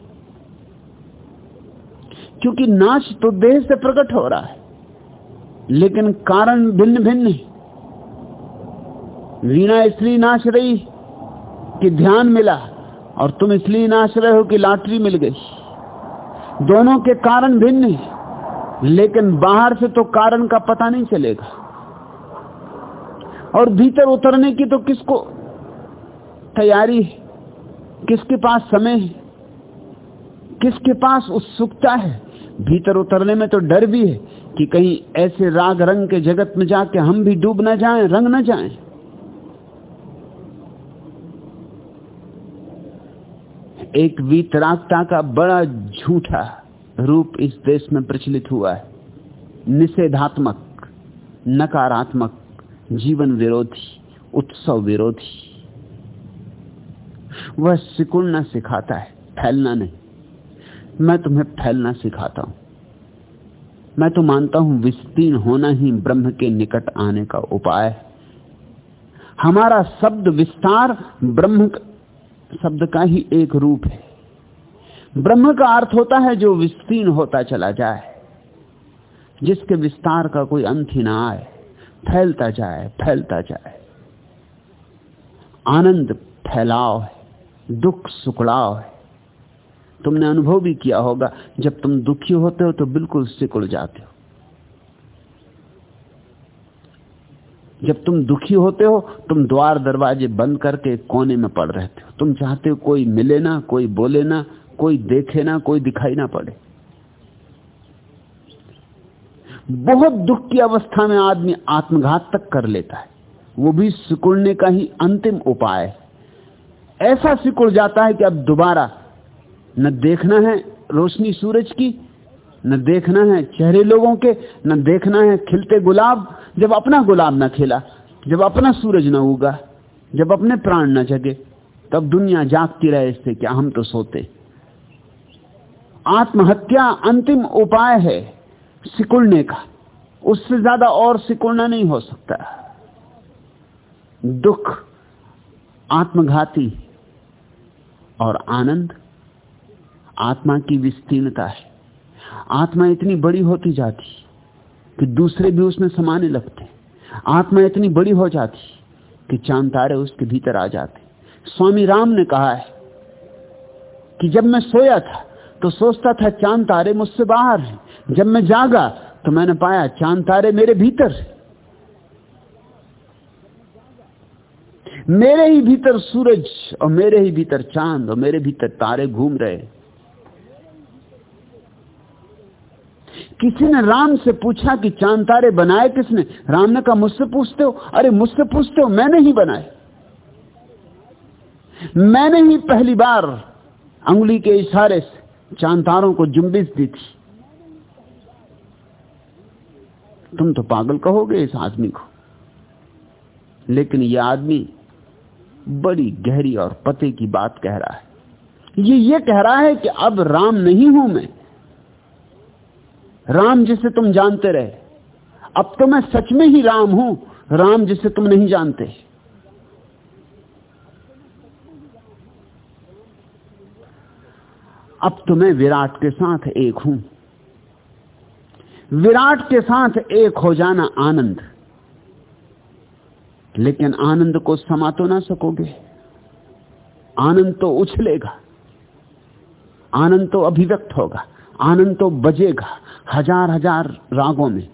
क्योंकि नाच तो देह से प्रकट हो रहा है, लेकिन कारण भिन्न भिन्न है। वीणा इसलिए नाच रही कि ध्यान मिला और तुम इसलिए नाच रहे हो कि लॉटरी मिल गई। दोनों के कारण भिन्न है, लेकिन बाहर से तो कारण का पता नहीं चलेगा। और भीतर उतरने की तो किसको तैयारी है? किसके पास समय है? किसके पास उत्सुकता है? भीतर उतरने में तो डर भी है कि कहीं ऐसे राग रंग के जगत में जाके हम भी डूब ना जाएँ, रंग ना जाएँ। एक वीतरागता का बड़ा झूठा रूप इस देश में प्रचलित हुआ है। निषेधात्मक, नकारात्मक। जीवन विरोधी, उत्सव विरोधी। वह सिकुड़ना सिखाता है, फैलना नहीं। मैं तुम्हें फैलना सिखाता हूँ। मैं तो मानता हूँ विस्तीर्ण होना ही ब्रह्म के निकट आने का उपाय है। हमारा शब्द विस्तार ब्रह्म शब्द का ही एक रूप है। ब्रह्म का अर्थ होता है जो विस्तीर्ण होता चला जाए, जिसके विस्तार का कोई अंत ही ना आए। फैलता जाए फैलता जाए। आनंद फैलाव है, दुख सुकड़ाव है। तुमने अनुभव भी किया होगा, जब तुम दुखी होते हो तो बिल्कुल सिकुड़ जाते हो। जब तुम दुखी होते हो, तुम द्वार दरवाजे बंद करके कोने में पड़ रहते हो। तुम चाहते हो कोई मिले ना, कोई बोले ना, कोई देखे ना, कोई दिखाई ना पड़े। बहुत दुख की अवस्था में आदमी आत्मघात तक कर लेता है। वो भी सिकुड़ने का ही अंतिम उपाय है। ऐसा सिकुड़ जाता है कि अब दोबारा न देखना है रोशनी सूरज की, न देखना है चेहरे लोगों के, न देखना है खिलते गुलाब, जब अपना गुलाब न खिला, जब अपना सूरज न उगा, जब अपने प्राण न जगे, तब दुनिया जागती रहे इससे क्या हम तो सोते। आत्महत्या अंतिम उपाय है। सिकुड़ने का। उससे ज़्यादा और सिकुड़ना नहीं हो सकता। दुख, आत्मघाती और आनंद, आत्मा की विस्तीर्णता है। आत्मा इतनी बड़ी होती जाती कि दूसरे भी उसमें समाने लगते। आत्मा इतनी बड़ी हो जाती कि चाँद तारे उसके भीतर आ जाते। स्वामी राम ने कहा है कि जब मैं सोया था तो सोचता था चाँद तारे मुझसे बाहर हैं। जब मैं जागा तो मैंने पाया चाँद तारे मेरे भीतर मेरे ही भीतर सूरज और मेरे ही भीतर चाँद और मेरे भीतर तारे घूम रहे किसी ने राम से पूछा कि चाँद तारे बनाए किसने? राम ने कहा, मुझसे पूछते हो। अरे, मुझसे पूछते हो, मैंने ही बनाए। मैंने ही पहली बार अंगुली के इशारे से चाँद तारों को जुम्बिश दी थी। तुम तो पागल कहोगे इस आदमी को। लेकिन यह आदमी बड़ी गहरी और पते की बात कह रहा है। ये ये कह रहा है कि अब राम नहीं हूँ मैं। राम जिसे तुम जानते रहे। अब तो मैं सच में ही राम हूँ, राम जिसे तुम नहीं जानते। अब तो मैं विराट के साथ एक हूँ। विराट के साथ एक हो जाना आनंद। लेकिन आनंद को समा तो ना सकोगे। आनंद तो उछलेगा। आनंद तो अभिव्यक्त होगा। आनंद तो बजेगा हज़ार हज़ार रागों में।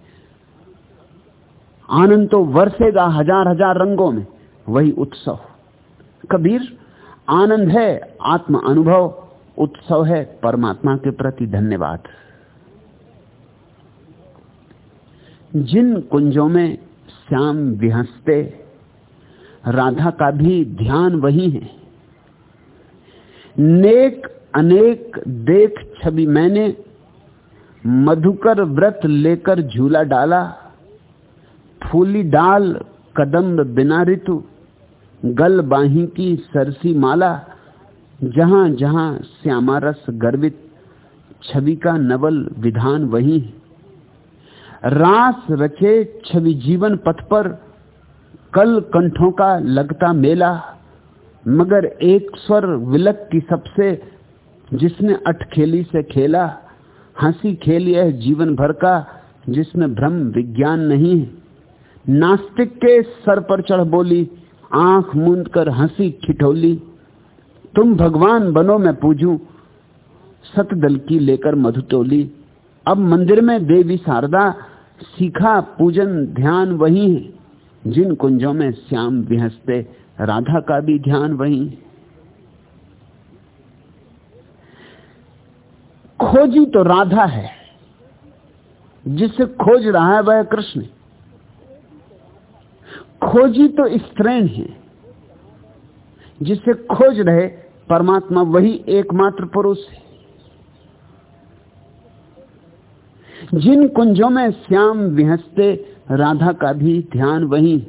आनंद तो वर्षेगा हज़ार हज़ार रंगों में। वही उत्सव। कबीर, आनंद है, आत्म अनुभव, उत्सव है, परमात्मा के प्रति धन्यवाद। जिन कुंजों में श्याम विहसते, राधा का भी ध्यान वही है। नेक अनेक देख छवि मैंने, मधुकर व्रत लेकर झूला डाला, फूली डाल कदम बिना ऋतु गल बाही की सरसी माला, जहाँ जहाँ श्यामा रस गर्वित, छवि का नवल विधान वही है। रास रखे छवि जीवन पथ पर, कल कंठों का लगता मेला, मगर एक स्वर विलक की सबसे, जिसने अटखेली से खेला, हँसी खेली है जीवन भर का, जिसमें भ्रम विज्ञान नहीं है। नास्तिक के सर पर चढ़ बोली, आँख मूंद कर हँसी खिठोली, तुम भगवान बनो मैं पूजू, सतदल की लेकर मधुटोली अब मंदिर में देवी शारदा सीखा पूजन, ध्यान वही है, जिन कुंजों में श्याम, विहसते, राधा का भी ध्यान वही खोजी तो राधा है, जिसे खोज रहा है वह कृष्ण। खोजी तो स्त्रीण है, जिसे खोज रहे परमात्मा वही एकमात्र पुरुष है। जिन कुंजों में श्याम विहसते, राधा का भी ध्यान वही।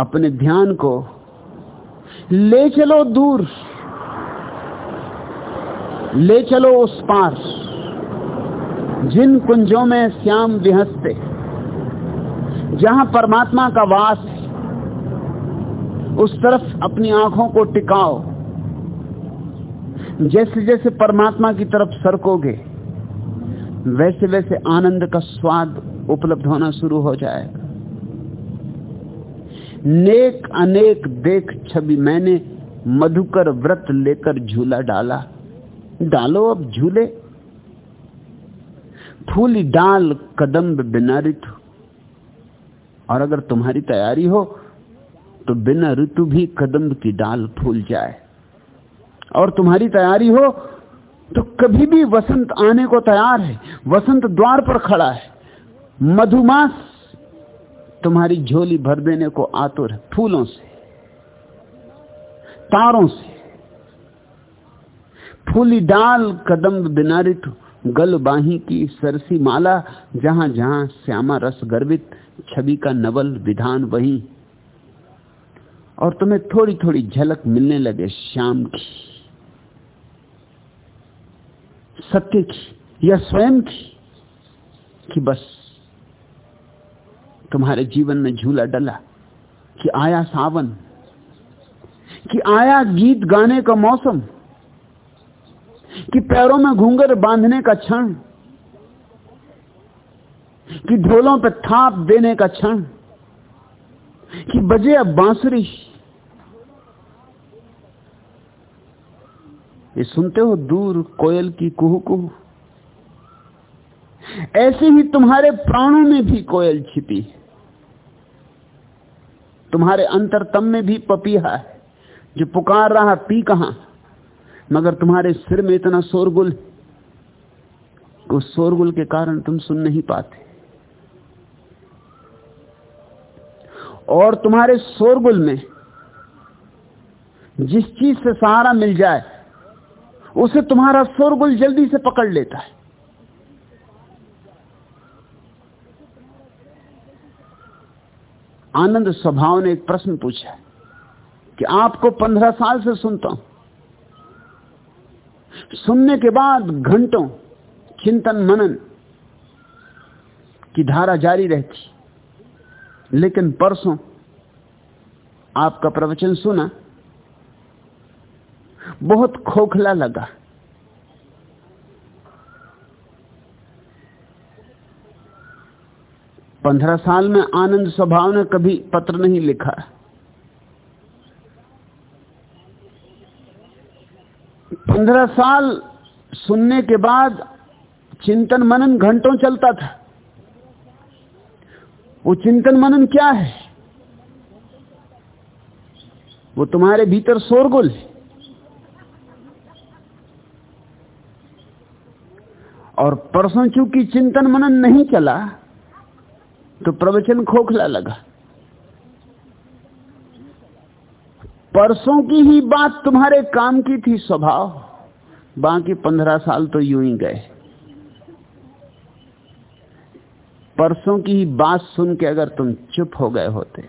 अपने ध्यान को ले चलो दूर, ले चलो उस पार। जिन कुंजों में श्याम विहसते, जहाँ परमात्मा का वास उस तरफ़ अपनी आँखों को टिकाओ। जैसे जैसे परमात्मा की तरफ़ सरकोगे वैसे वैसे आनंद का स्वाद उपलब्ध होना शुरू हो जाएगा। नेक अनेक देख छवि मैंने मधुकर व्रत लेकर झूला डाला। डालो अब झूले। फूली डाल कदम बिना ऋतु। और अगर तुम्हारी तैयारी हो तो बिना ऋतु भी कदम की डाल फूल जाए। और तुम्हारी तैयारी हो तो कभी भी वसंत आने को तैयार है। वसंत द्वार पर खड़ा है। मधुमास तुम्हारी झोली भर देने को आतुर है, फूलों से, तारों से। फूली डाल कदम बिना ऋतु गल बाही की सरसी माला, जहाँ जहाँ श्यामा रस गर्वित, छवि का नवल विधान वही। और तुम्हें थोड़ी थोड़ी झलक मिलने लगे, श्याम की। सत्य की या स्वयं की, कि बस तुम्हारे जीवन में झूला डला, कि आया सावन, कि आया गीत गाने का मौसम, कि पैरों में घूंगर बांधने का क्षण, कि ढोलों पर थाप देने का क्षण, कि बजे अब बांसुरी ये सुनते हो दूर कोयल की कुहू कुहू? ऐसे ही तुम्हारे प्राणों में भी कोयल छिपी तुम्हारे अंतरतम में भी पपीहा है। जो पुकार रहा, पी कहा? मगर तुम्हारे सिर में इतना शोरगुल उस शोरगुल के कारण तुम सुन नहीं पाते। और तुम्हारे शोरगुल में जिस चीज़ से सहारा मिल जाए उसे तुम्हारा शोरगुल जल्दी से पकड़ लेता है। आनंद स्वभाव ने एक प्रश्न पूछा कि आपको पंद्रह साल से सुनता हूँ। सुनने के बाद घंटों चिंतन मनन की धारा जारी रहती। लेकिन परसों आपका प्रवचन सुना। बहुत खोखला लगा। पंद्रह साल में आनंद स्वभाव ने कभी पत्र नहीं लिखा। पंद्रह साल सुनने के बाद चिंतन मनन घंटों चलता था। वो चिंतन मनन क्या है? वो तुम्हारे भीतर शोरगुल है। और परसों चूँकि चिंतन मनन नहीं चला तो प्रवचन खोखला लगा। परसों की ही बात तुम्हारे काम की थी स्वभाव, बाकी पंद्रह साल तो यूँ ही गए। परसों की ही बात सुन के अगर तुम चुप हो गए होते,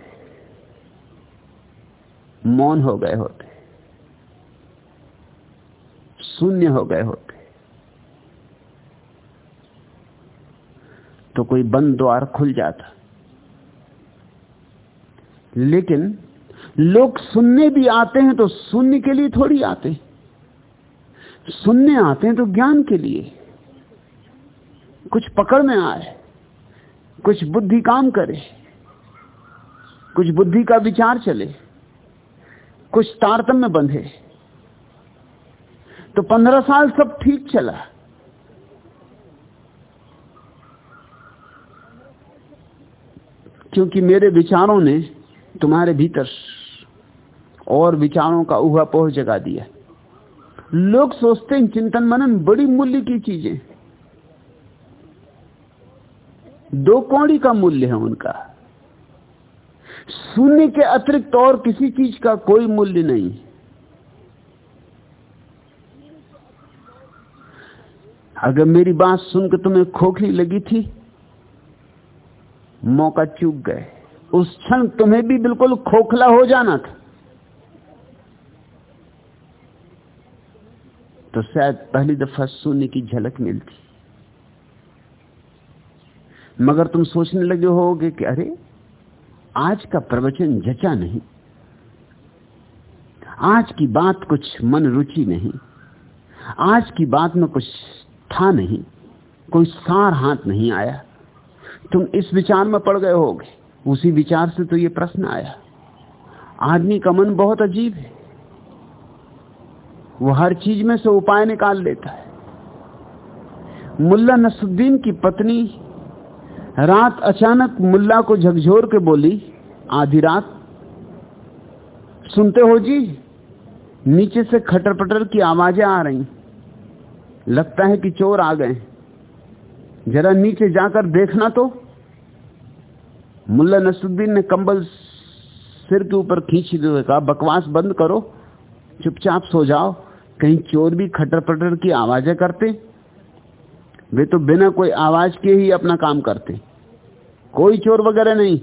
मौन हो गए होते, शून्य हो गए होते तो कोई बंद द्वार खुल जाता। लेकिन लोग सुनने भी आते हैं तो सुनने के लिए थोड़ी आते हैं। सुनने आते हैं तो ज्ञान के लिए। कुछ पकड़ में आए, कुछ बुद्धि काम करे, कुछ बुद्धि का विचार चले, कुछ तारतम्य बंधे। तो पंद्रह साल सब ठीक चला। क्योंकि मेरे विचारों ने तुम्हारे भीतर और विचारों का उहा पोह जगा दिया। लोग सोचते हैं चिंतन मनन बड़ी मूल्य की चीज़ें। दो कौड़ी का मूल्य है उनका। शून्य के अतिरिक्त और किसी चीज़ का कोई मूल्य नहीं। अगर मेरी बात सुनकर तुम्हें खोखली लगी थी मौका चूक गए। उस क्षण तुम्हें भी बिल्कुल खोखला हो जाना था। तो शायद पहली दफ़ा शून्य की झलक मिलती। मगर तुम सोचने लगे होगे कि अरे, आज का प्रवचन जचा नहीं। आज की बात कुछ मन रुचि नहीं। आज की बात में कुछ था नहीं। कोई सार हाथ नहीं आया। तुम इस विचार में पड़ गए होगे। उसी विचार से तो ये प्रश्न आया। आदमी का मन बहुत अजीब है। वो हर चीज़ में से उपाय निकाल लेता है। मुल्ला नसुद्दीन की पत्नी रात अचानक मुल्ला को झकझोर के बोली, आधी रात, सुनते हो जी, नीचे से खटर पटर की आवाज़ें आ रही। लगता है कि चोर आ गए जरा नीचे जाकर देखना तो। मुल्ला नसरुद्दीन ने कंबल सिर के ऊपर खींच दिए कहा, बकवास बंद करो, चुपचाप सो जाओ, कहीं चोर भी खटर पटर की आवाज़ें करते। वे तो बिना कोई आवाज़ के ही अपना काम करते। कोई चोर वगैरह नहीं।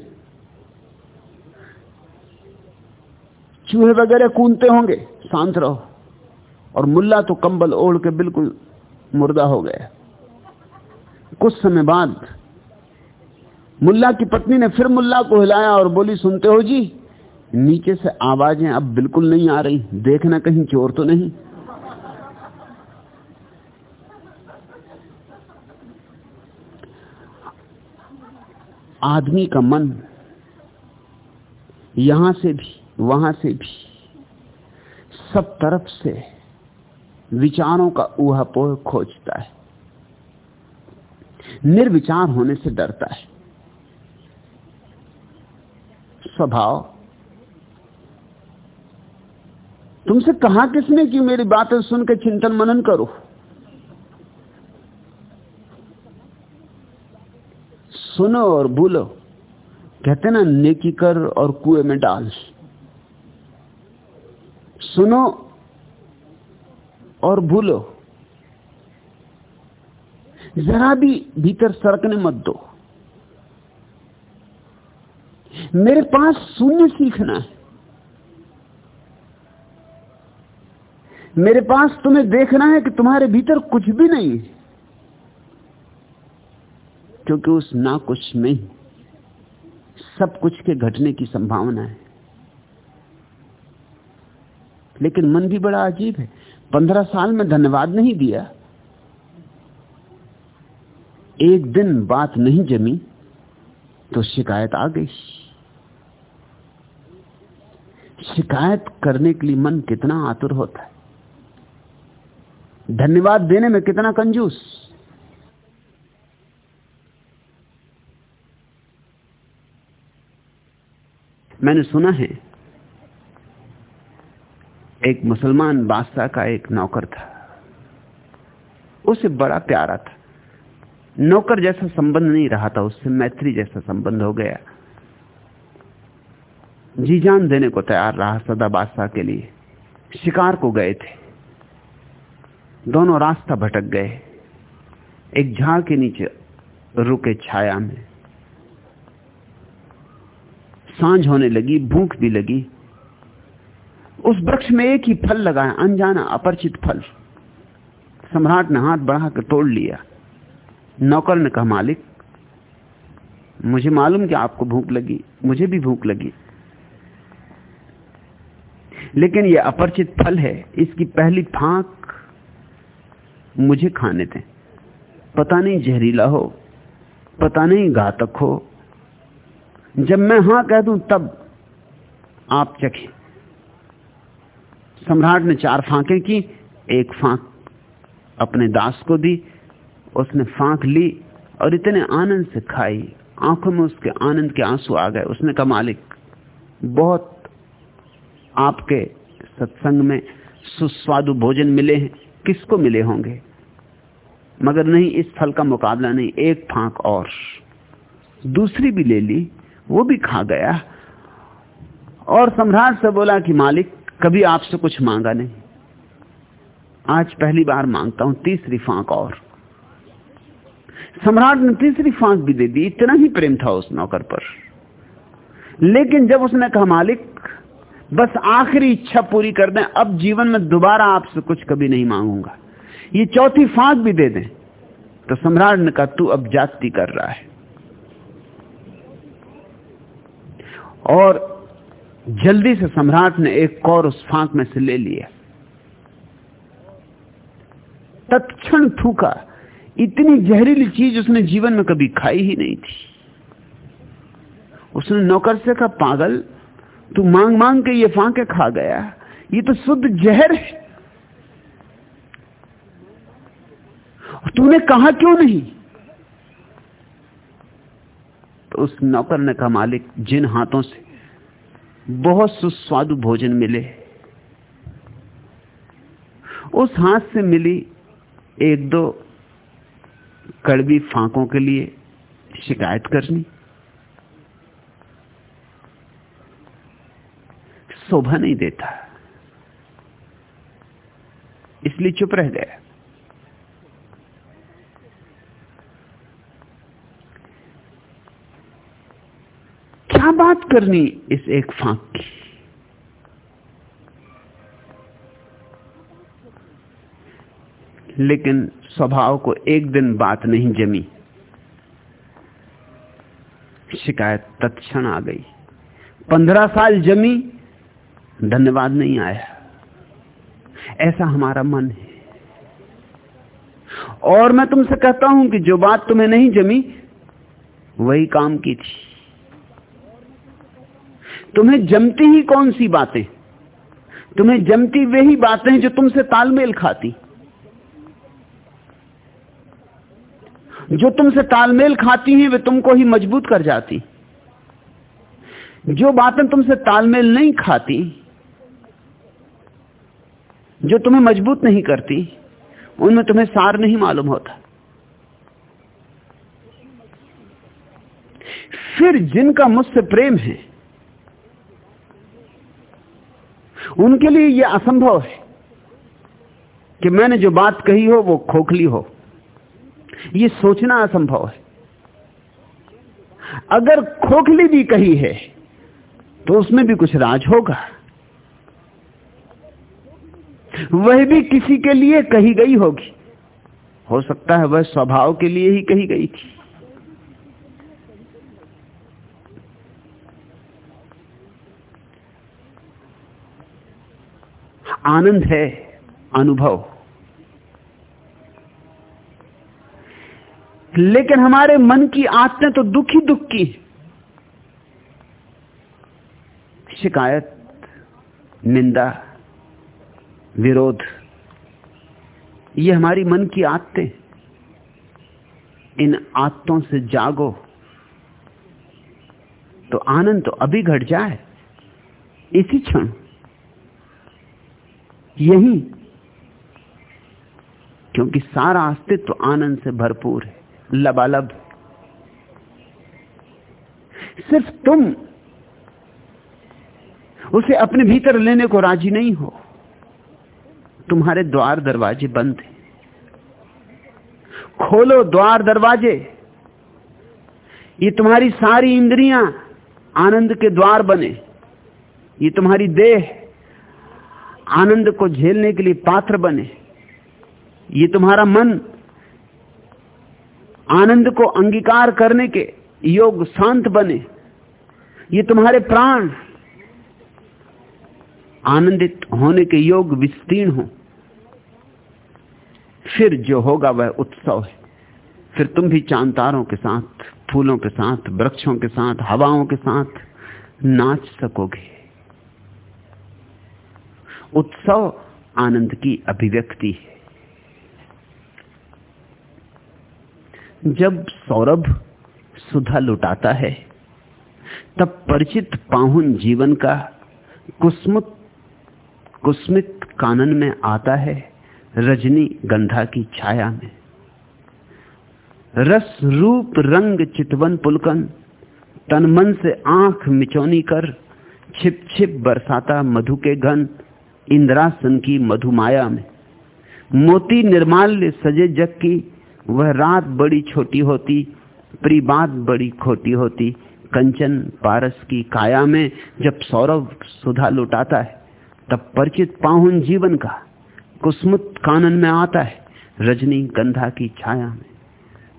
चूहे वगैरह कूदते होंगे, शांत रहो। और मुल्ला तो कंबल ओढ़ के बिल्कुल मुर्दा हो गया। कुछ समय बाद मुल्ला की पत्नी ने फिर मुल्ला को हिलाया और बोली, सुनते हो जी, नीचे से आवाज़ें अब बिल्कुल नहीं आ रही, देखना कहीं चोर तो नहीं? आदमी का मन यहाँ से भी, वहाँ से भी, सब तरफ़ से विचारों का ऊहापोह खोजता है। निर्विचार होने से डरता है। स्वभाव। तुमसे कहा किसने कि मेरी बातें सुनकर चिंतन मनन करो? सुनो और भूलो। कहते ना, नेकी कर और कुएँ में डाल। सुनो और भूलो। जरा भी भीतर सरकने मत दो। मेरे पास शून्य सीखना है। मेरे पास तुम्हें देखना है कि तुम्हारे भीतर कुछ भी नहीं है। क्योंकि उस ना कुछ में सब कुछ के घटने की संभावना है। लेकिन मन भी बड़ा अजीब है। पंद्रह साल में धन्यवाद नहीं दिया। एक दिन बात नहीं जमी तो शिकायत आ गई। शिकायत करने के लिए मन कितना आतुर होता है। धन्यवाद देने में कितना कंजूस। मैंने सुना है, एक मुसलमान बादशाह का एक नौकर था। उसे बड़ा प्यारा था। नौकर जैसा संबंध नहीं रहा था, उससे मैत्री जैसा संबंध हो गया। जी जान देने को तैयार रहा सदा बादशाह के लिए। शिकार को गए थे। दोनों रास्ता भटक गए। एक झाड़ के नीचे रुके छाया में। साँझ होने लगी, भूख भी लगी। उस वृक्ष में एक ही फल लगाया, अनजाना अपरिचित फल। सम्राट ने हाथ बढ़ाकर तोड़ लिया। नौकर ने कहा, मालिक, मुझे मालूम कि आपको भूख लगी, मुझे भी भूख लगी। लेकिन यह अपरिचित फल है, इसकी पहली फांक मुझे खाने दें। पता नहीं जहरीला हो, पता नहीं घातक हो। जब मैं हाँ कह दूँ, तब आप चखें। सम्राट ने चार फांके की, एक फांक अपने दास को दी उसने फांक ली और इतने आनंद से खाई। आँखों में उसके आनंद के आँसू आ गए। उसने कहा, मालिक, बहुत आपके सत्संग में सुस्वादु भोजन मिले हैं। किसको मिले होंगे? मगर नहीं, इस फल का मुकाबला नहीं। एक फांक और। दूसरी भी ले ली, वो भी खा गया। और सम्राट से बोला कि, मालिक, कभी आपसे कुछ मांगा नहीं। आज पहली बार माँगता हूँ, तीसरी फांक और। सम्राट ने तीसरी फांक भी दे दी, इतना ही प्रेम था उस नौकर पर। लेकिन जब उसने कहा, मालिक, बस आखिरी इच्छा पूरी कर दें, अब जीवन में दोबारा आपसे कुछ कभी नहीं मांगूँगा। ये चौथी फांक भी दे दें। तो सम्राट ने कहा, तू अब जाति कर रहा है। और जल्दी से सम्राट ने एक कौर उस फांक में से ले लिया। तत्क्षण थूका। इतनी जहरीली चीज़ उसने जीवन में कभी खाई ही नहीं थी। उसने नौकर से कहा, पागल, तू मांग मांग के ये फांके खा गया ये तो शुद्ध जहर है। तूने कहा क्यों नहीं? तो उस नौकर ने कहा, मालिक, जिन हाथों से बहुत सुस्वादु भोजन मिले, उस हाथ से मिली एक दो कड़वी फांकों के लिए शिकायत करनी। शोभा नहीं देता। इसलिए चुप रह गया। क्या बात करनी इस एक फांक की? लेकिन स्वभाव को एक दिन बात नहीं जमी। शिकायत तत्क्षण आ गई। पंद्रह साल जमी, धन्यवाद नहीं आया। ऐसा हमारा मन है। और मैं तुमसे कहता हूँ कि जो बात तुम्हें नहीं जमी, वही काम की थी। तुम्हें जमती ही कौन सी बातें? तुम्हें जमती वही बातें जो तुमसे तालमेल खाती। जो तुमसे तालमेल खाती हैं, वे तुमको ही मज़बूत कर जाती। जो बातें तुमसे तालमेल नहीं खाती, जो तुम्हें मज़बूत नहीं करती, उनमें तुम्हें सार नहीं मालूम होता। फिर जिनका मुझसे प्रेम है, उनके लिए यह असंभव है कि मैंने जो बात कही हो, वो खोखली हो। यह सोचना असंभव है। अगर खोखली भी कही है तो उसमें भी कुछ राज होगा। वह भी किसी के लिए कही गई होगी। हो सकता है वह स्वभाव के लिए ही कही गई थी। आनंद है, अनुभव। लेकिन हमारे मन की आत्में तो दुखी दुख की शिकायत, निंदा, विरोध, ये हमारी मन की आदतें इन आदतों से जागो तो आनंद तो अभी घट जाए। इसी क्षण यही, क्योंकि सारा अस्तित्व आनंद से भरपूर है। लबालब। सिर्फ़ तुम उसे अपने भीतर लेने को राज़ी नहीं हो। तुम्हारे द्वार दरवाजे बंद हैं। खोलो द्वार दरवाजे। ये तुम्हारी सारी इंद्रियाँ आनंद के द्वार बने। ये तुम्हारी देह आनंद को झेलने के लिए पात्र बने। ये तुम्हारा मन आनंद को अंगीकार करने के योग शांत बने। ये तुम्हारे प्राण आनंदित होने के योग विस्तीर्ण हो। फिर जो होगा वह उत्सव है। फिर तुम भी चांतारों के साथ, फूलों के साथ, वृक्षों के साथ, हवाओं के साथ नाच सकोगे। उत्सव आनंद की अभिव्यक्ति है। जब सौरभ सुधा लुटाता है, तब परिचित पाहुन जीवन का कुस्मुत, कुस्मित कानन में आता है रजनी गंधा की छाया में। रस रूप रंग चितवन पुलकन, तन मन से आँख मिचौनी कर, छिप छिप बरसाता मधु के घन, इंद्रासन की मधुमाया में। मोती निर्माल्य सजे जग की वह रात बड़ी छोटी होती प्री बात बड़ी खोटी होती। कंचन पारस की काया में जब सौरभ सुधा लुटाता है, तब परिचित पाहुन जीवन का कुसमुत कानन में आता है, रजनी गंधा की छाया में।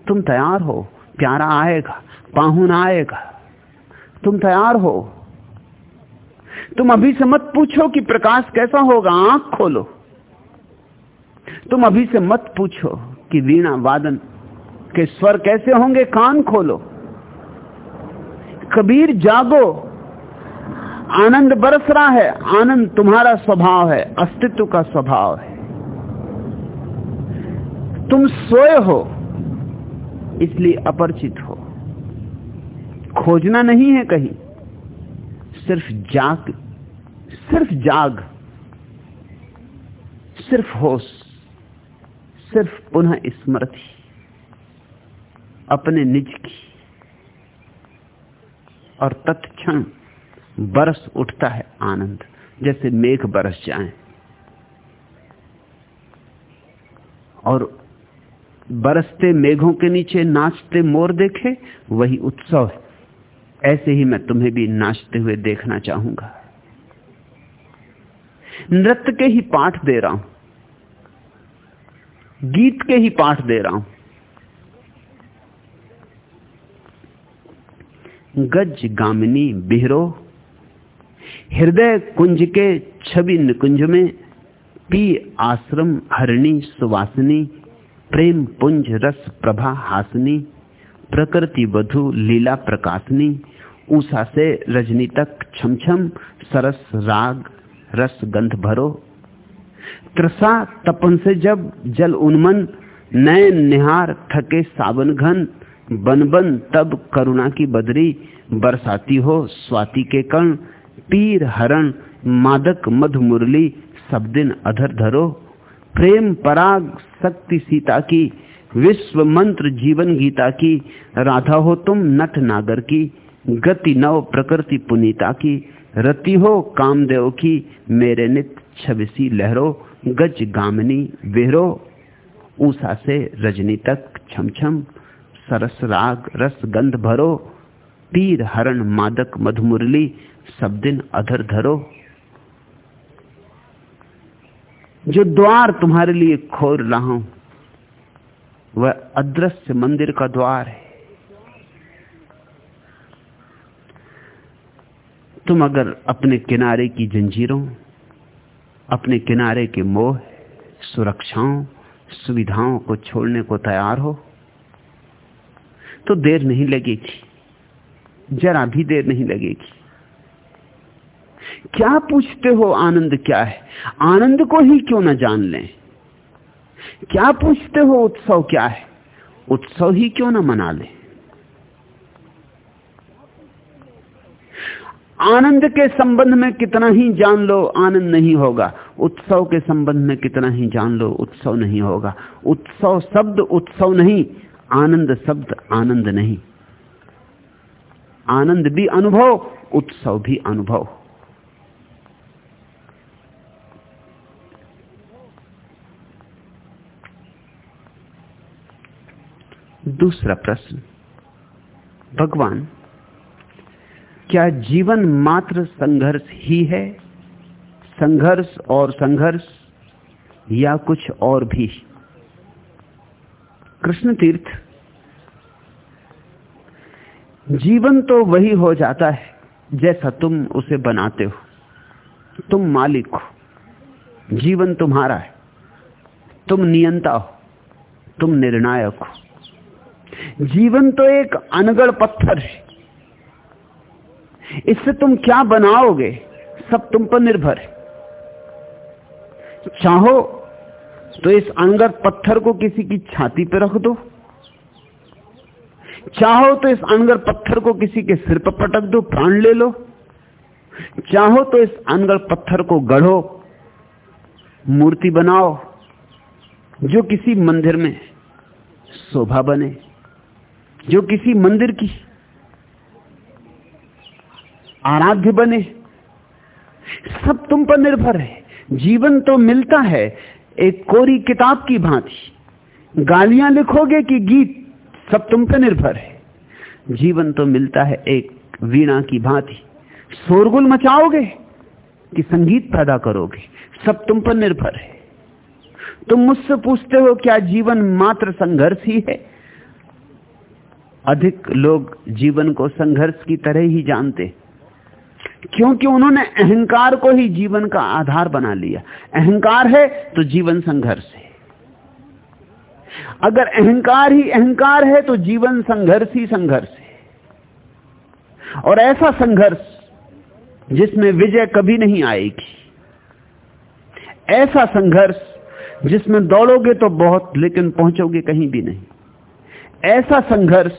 तुम तैयार हो, प्यारा आएगा, पाहुन आएगा। तुम तैयार हो। तुम अभी से मत पूछो कि प्रकाश कैसा होगा, आँख खोलो। तुम अभी से मत पूछो कि वीणा वादन के स्वर कैसे होंगे? कान खोलो। कबीर, जागो। आनंद बरस रहा है। आनंद तुम्हारा स्वभाव है। अस्तित्व का स्वभाव है। तुम सोए हो, इसलिए अपरिचित हो। खोजना नहीं है कहीं। सिर्फ़ जाग सिर्फ़ जाग, सिर्फ़ होश। सिर्फ़ पुनः स्मृति, अपने निज की। और तत्क्षण बरस उठता है आनंद, जैसे मेघ बरस जाए। और बरसते मेघों के नीचे नाचते मोर देखे, वही उत्सव है। ऐसे ही मैं तुम्हें भी नाचते हुए देखना चाहूँगा। नृत्य के ही पाठ दे रहा हूँ। गीत के ही पाठ दे रहा हूँ। गज गामिनी बिहरो, हृदय कुंज के छवि निकुंज में, पी आश्रम हरणी सुवासनी, प्रेम पुंज रस प्रभा हासनी, प्रकृति वधु लीला प्रकाशनी, ऊषा से रजनी तक छम छम, सरस राग, रस गंध भरो त्रसा तपन से जब जल उन्मन नए निहार थके सावन घन, बन बन तब करुणा की बदरी, बरसाती हो स्वाति के कण पीर हरण, मादक मधु मुरली, सब दिन अधर धरो। प्रेम पराग शक्ति सीता की, विश्व मंत्र जीवन गीता की, राधा हो तुम नट नागर की, गति नव प्रकृति पुनीता की, रति हो कामदेव की, मेरे नित छविसी लहरो, गज गामनी वेरो ऊषा से रजनी तक छम छम सरस राग रस गंध भरो, पीर हरण मादक मधुमुरली, सब दिन अधर धरो। जो द्वार तुम्हारे लिए खोल रहा हूँ, वह अदृश्य मंदिर का द्वार है। तुम अगर अपने किनारे की जंजीरों अपने किनारे के मोह, सुरक्षाओं, सुविधाओं को छोड़ने को तैयार हो। तो देर नहीं लगेगी। जरा भी देर नहीं लगेगी। क्या पूछते हो आनंद क्या है? आनंद को ही क्यों ना जान लें? क्या पूछते हो उत्सव क्या है? उत्सव ही क्यों ना मना लें? आनंद के संबंध में कितना ही जान लो, आनंद नहीं होगा। उत्सव के संबंध में कितना ही जान लो, उत्सव नहीं होगा। उत्सव शब्द, उत्सव नहीं, आनंद शब्द, आनंद नहीं। आनंद भी अनुभव, उत्सव भी अनुभव। दूसरा प्रश्न, भगवान क्या जीवन मात्र संघर्ष ही है? संघर्ष और संघर्ष या कुछ और भी? कृष्ण तीर्थ, जीवन तो वही हो जाता है जैसा तुम उसे बनाते हो। तुम मालिक हो, जीवन तुम्हारा है। तुम नियंता हो, तुम निर्णायक हो। जीवन तो एक अनगढ़ पत्थर है। इससे तुम क्या बनाओगे? सब तुम पर निर्भर है। चाहो तो इस अनगत पत्थर को किसी की छाती पर रख दो। चाहो तो इस अनगर पत्थर को किसी के सिर पर पटक दो, प्राण ले लो। चाहो तो इस अनगर पत्थर को गढ़ो, मूर्ति बनाओ, जो किसी मंदिर में शोभा बने, जो किसी मंदिर की आराध्य बने। सब तुम पर निर्भर है। जीवन तो मिलता है, एक कोरी किताब की भांति। गालियाँ लिखोगे कि गीत, सब तुम पर निर्भर है। जीवन तो मिलता है एक वीणा की भांति। शोरगुल मचाओगे कि संगीत पैदा करोगे। सब तुम पर निर्भर है। तुम मुझसे पूछते हो, क्या जीवन मात्र संघर्ष ही है? अधिक लोग जीवन को संघर्ष की तरह ही जानते। हैं क्योंकि उन्होंने अहंकार को ही जीवन का आधार बना लिया। अहंकार है तो जीवन संघर्ष है। अगर अहंकार ही अहंकार है तो जीवन संघर्ष ही संघर्ष है। और ऐसा संघर्ष जिसमें विजय कभी नहीं आएगी। ऐसा संघर्ष जिसमें दौड़ोगे तो बहुत, लेकिन पहुंचोगे कहीं भी नहीं। ऐसा संघर्ष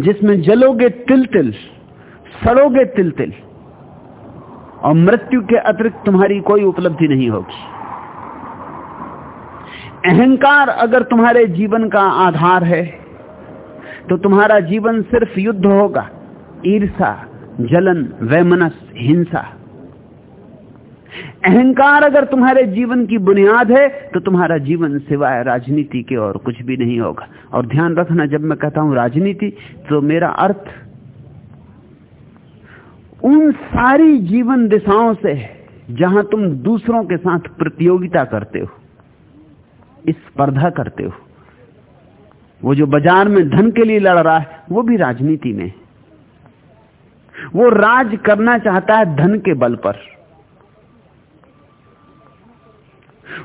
जिसमें जलोगे तिल तिल सड़ोगे तिल तिल और मृत्यु के अतिरिक्त तुम्हारी कोई उपलब्धि नहीं होगी। अहंकार अगर तुम्हारे जीवन का आधार है तो तुम्हारा जीवन सिर्फ़ युद्ध होगा। ईर्षा जलन, वैमनस, हिंसा। अहंकार अगर तुम्हारे जीवन की बुनियाद है तो तुम्हारा जीवन सिवाय राजनीति के और कुछ भी नहीं होगा। और ध्यान रखना, जब मैं कहता हूँ राजनीति तो मेरा अर्थ उन सारी जीवन दिशाओं से जहाँ तुम दूसरों के साथ प्रतियोगिता करते हो स्पर्धा करते हो, वो जो बाज़ार में धन के लिए लड़ रहा है, वो भी राजनीति में वो राज करना चाहता है धन के बल पर।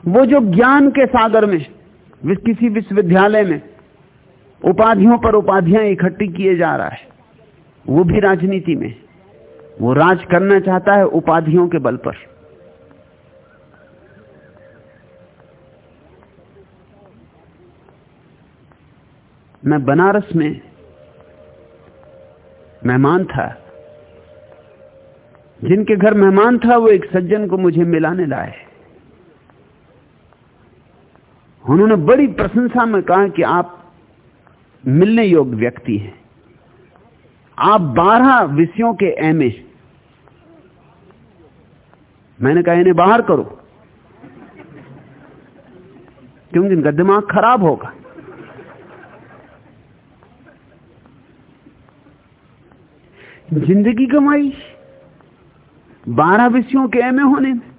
वो जो ज्ञान के सागर में किसी विश्वविद्यालय में उपाधियों पर उपाधियाँ इकट्ठी किए जा रहा है, वो भी राजनीति में वो राज करना चाहता है उपाधियों के बल पर। मैं बनारस में मेहमान था। जिनके घर मेहमान था, वो एक सज्जन को मुझे मिलाने लाए। उन्होंने बड़ी प्रशंसा में कहा कि आप मिलने योग्य व्यक्ति हैं। आप बारह विषयों के एमए मैंने कहा, इन्हें बाहर करो। क्योंकि इनका दिमाग खराब होगा। ज़िंदगी कमाई बारह विषयों के एमए होने में।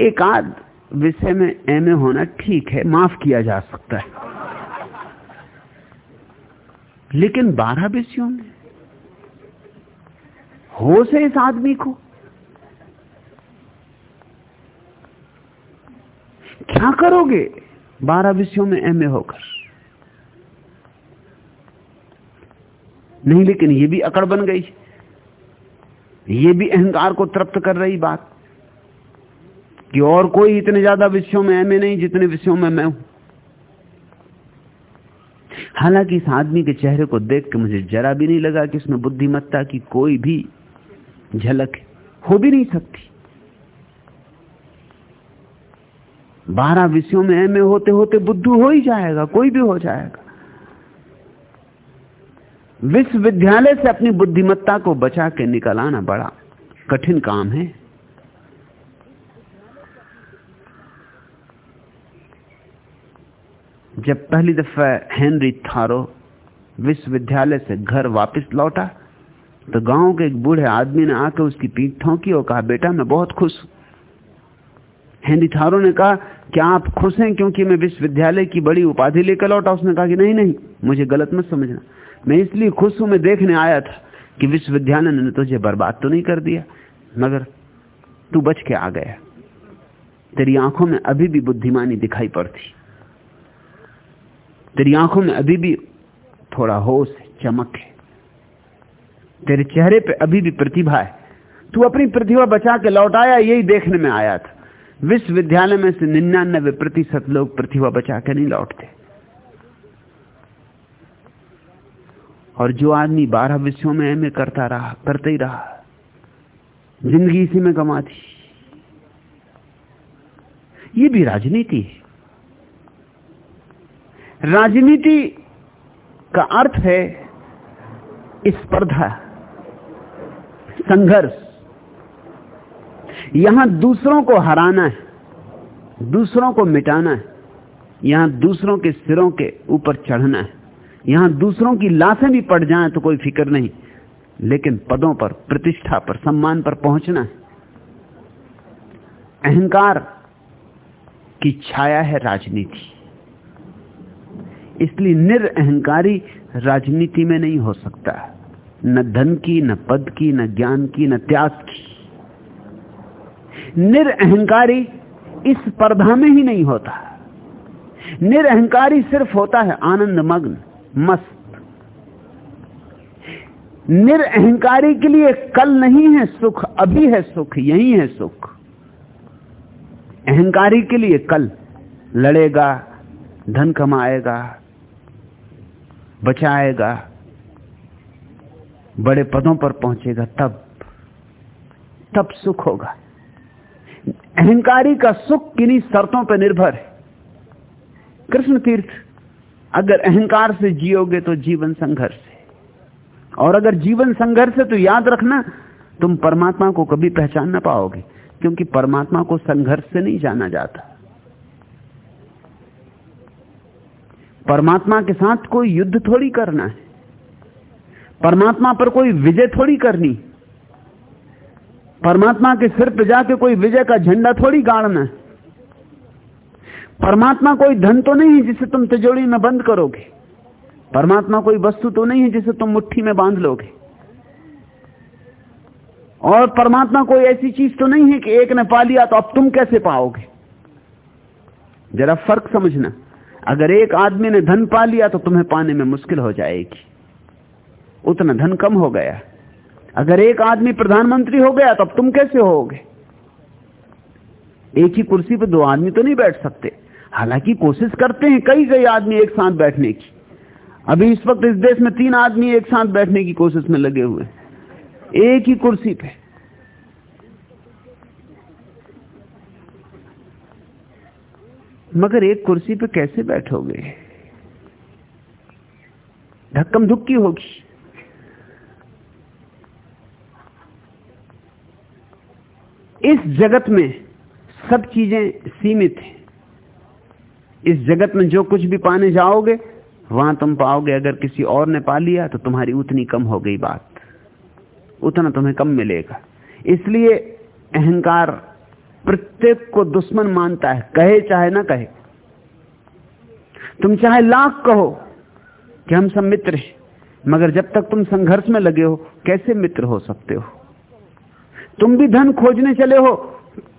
एक आध विषय में एमए होना ठीक है, माफ़ किया जा सकता है। लेकिन बारह विषयों में हो से इस आदमी को। क्या करोगे? बारह विषयों में एमए होकर। नहीं, लेकिन ये भी अकड़ बन गई। ये भी अहंकार को तृप्त कर रही बात कि और कोई इतने ज़्यादा विषयों में एमए नहीं जितने विषयों में मैं हूँ। हालाँकि इस आदमी के चेहरे को देख के मुझे जरा भी नहीं लगा कि इसमें बुद्धिमत्ता की कोई भी झलक हो भी नहीं सकती। बारह विषयों में एम होते होते बुद्धू हो ही जाएगा, कोई भी हो जाएगा। विश्वविद्यालय से अपनी बुद्धिमत्ता को बचा के निकल आना बड़ा कठिन काम है। जब पहली दफ़ा हेनरी थारो विश्वविद्यालय से घर वापस लौटा तो गाँव के एक बूढ़े आदमी ने आकर उसकी पीठ ठोंकी और कहा, बेटा, मैं बहुत खुश हूँ। हेनरी ने कहा, क्या आप खुश हैं क्योंकि मैं विश्वविद्यालय की बड़ी उपाधि लेकर लौटा? उसने कहा कि नहीं नहीं, मुझे गलत मत समझना। मैं इसलिए खुश हूँ, मैं देखने आया था कि विश्वविद्यालय ने तुझे बर्बाद तो नहीं कर दिया, मगर तू बच के आ गया। तेरी आँखों में अभी भी बुद्धिमानी दिखाई पड़ती। तेरी आँखों में अभी भी थोड़ा होश है, चमक है। तेरे चेहरे पे अभी भी प्रतिभा है। तू अपनी प्रतिभा बचा के लौट आया यही देखने में आया था। विश्वविद्यालय में से निन्यानबे प्रतिशत लोग प्रतिभा बचा के नहीं लौटते। और जो आदमी बारह विषयों में एमए करता रहा, करते ही रहा, ज़िंदगी इसी में गमा दी ये भी राजनीति है। राजनीति का अर्थ है स्पर्धा, संघर्ष। यहाँ दूसरों को हराना है, दूसरों को मिटाना है, यहाँ दूसरों के सिरों के ऊपर चढ़ना है, यहाँ दूसरों की लाशें भी पड़ जाएँ तो कोई फ़िक्र नहीं, लेकिन पदों पर, प्रतिष्ठा पर, सम्मान पर पहुँचना है। अहंकार की छाया है राजनीति। इसलिए निरअहकारी राजनीति में नहीं हो सकता। न धन की, न पद की, न ज्ञान की, न त्याग की। निरअहकारी इस स्पर्धा में ही नहीं होता। निरअहकारी सिर्फ़ होता है आनंद, मग्न, मस्त। निरअहकारी के लिए कल नहीं है सुख, अभी है सुख, यही है सुख। अहंकारी के लिए कल लड़ेगा, धन कमाएगा, बचाएगा, बड़े पदों पर पहुंचेगा, तब तब सुख होगा। अहंकारी का सुख किन्हीं शर्तों पर निर्भर है। कृष्ण तीर्थ, अगर अहंकार से जियोगे तो जीवन संघर्ष है। और अगर जीवन संघर्ष है तो याद रखना, तुम परमात्मा को कभी पहचान ना पाओगे, क्योंकि परमात्मा को संघर्ष से नहीं जाना जाता। परमात्मा के साथ कोई युद्ध थोड़ी करना है। परमात्मा पर कोई विजय थोड़ी करनी। परमात्मा के सिर पर जाके कोई विजय का झंडा थोड़ी गाड़ना। है परमात्मा कोई धन तो नहीं है जिसे तुम तिजोड़ी में बंद करोगे। परमात्मा कोई वस्तु तो नहीं है जिसे तुम मुट्ठी में बाँध लोगे। और परमात्मा कोई ऐसी चीज़ तो नहीं है कि एक ने पा लिया तो अब तुम कैसे पाओगे? जरा फ़र्क समझना। अगर एक आदमी ने धन पा लिया तो तुम्हें पाने में मुश्किल हो जाएगी। उतना धन कम हो गया। अगर एक आदमी प्रधानमंत्री हो गया तो अब तुम कैसे होगे? एक ही कुर्सी पर दो आदमी तो नहीं बैठ सकते। हालाँकि कोशिश करते हैं कई कई आदमी एक साथ बैठने की। अभी इस वक्त इस देश में तीन आदमी एक साथ बैठने की कोशिश में लगे हुए एक ही कुर्सी पे। मगर एक कुर्सी पे कैसे बैठोगे? धक्कम धुक्की होगी। इस जगत में सब चीज़ें सीमित हैं। इस जगत में जो कुछ भी पाने जाओगे, वहाँ तुम पाओगे अगर किसी और ने पा लिया तो तुम्हारी उतनी कम हो गई बात। उतना तुम्हें कम मिलेगा। इसलिए अहंकार प्रत्येक को दुश्मन मानता है, कहे चाहे ना कहे। तुम चाहे लाख कहो कि हम सब मित्र हैं, मगर जब तक तुम संघर्ष में लगे हो, कैसे मित्र हो सकते हो? तुम भी धन खोजने चले हो,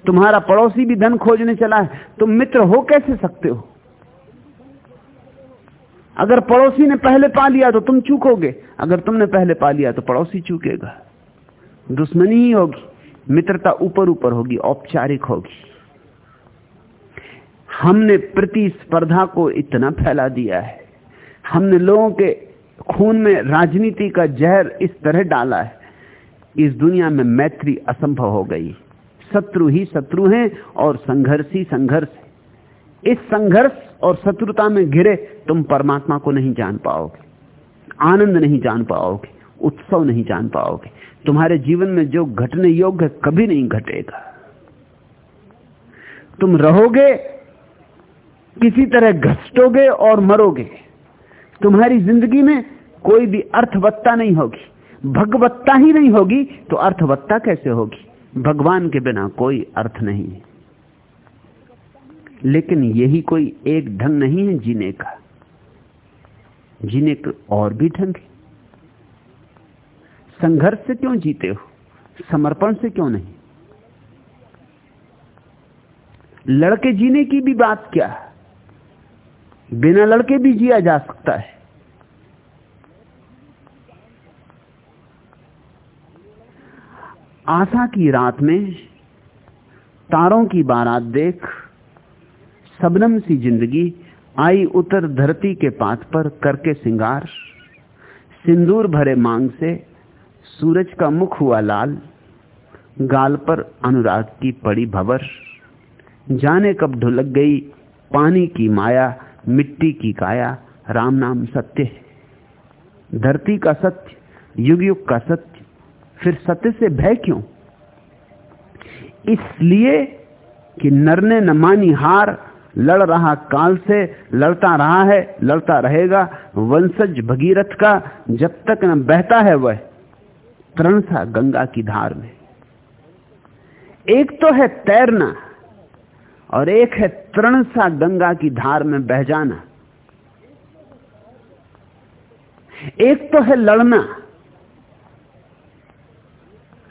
तुम्हारा पड़ोसी भी धन खोजने चला है, तुम मित्र हो कैसे सकते हो? अगर पड़ोसी ने पहले पा लिया तो तुम चूकोगे, अगर तुमने पहले पा लिया तो पड़ोसी चूकेगा। दुश्मनी ही होगी, मित्रता ऊपर ऊपर होगी, औपचारिक होगी। हमने प्रतिस्पर्धा को इतना फैला दिया है, हमने लोगों के खून में राजनीति का जहर इस तरह डाला है। इस दुनिया में मैत्री असंभव हो गई। शत्रु ही शत्रु हैं और संघर्ष ही संघर्ष इस संघर्ष और शत्रुता में घिरे तुम परमात्मा को नहीं जान पाओगे, आनंद नहीं जान पाओगे, उत्सव नहीं जान पाओगे। तुम्हारे जीवन में जो घटने योग्य कभी नहीं घटेगा। तुम रहोगे, किसी तरह घसटोगे और मरोगे। तुम्हारी ज़िंदगी में कोई भी अर्थवत्ता नहीं होगी। भगवत्ता ही नहीं होगी तो अर्थवत्ता कैसे होगी? भगवान के बिना कोई अर्थ नहीं है। लेकिन यही कोई एक ढंग नहीं है जीने का। जीने के और भी ढंग है। संघर्ष से क्यों जीते हो? समर्पण से क्यों नहीं? लड़के जीने की भी बात क्या बिना लड़के भी जिया जा सकता है। आशा की रात में तारों की बारात देख सबनम सी ज़िंदगी आई उतर धरती के पात पर करके सिंगार। सिंदूर भरे मांग से सूरज का मुख हुआ लाल, गाल पर अनुराग की पड़ी भवर। जाने कब ढुलक गई पानी की माया, मिट्टी की काया, राम नाम सत्य धरती का सत्य, युग युग का सत्य फिर सत्य से भय क्यों? इसलिए कि नर ने न मानी हार, लड़ रहा काल से लड़ता रहा है, लड़ता रहेगा वंशज भगीरथ का, जब तक न बहता है वह तरण सा गंगा की धार में। एक तो है तैरना और एक है तरण सा गंगा की धार में बह जाना। एक तो है लड़ना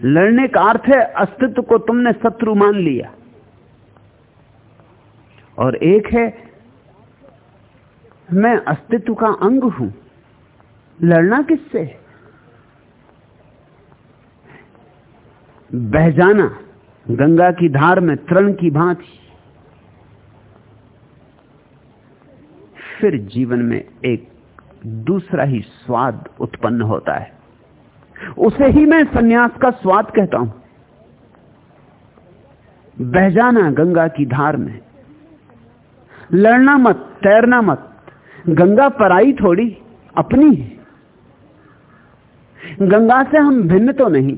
लड़ने का अर्थ है अस्तित्व को तुमने शत्रु मान लिया। और एक है, मैं अस्तित्व का अंग हूँ। लड़ना किससे? बह जाना, गंगा की धार में तरण की भांति। फिर जीवन में एक दूसरा ही स्वाद उत्पन्न होता है। उसे ही मैं सन्यास का स्वाद कहता हूँ। बह जाना गंगा की धार में। लड़ना मत, तैरना मत। गंगा पराई थोड़ी अपनी है। गंगा से हम भिन्न तो नहीं।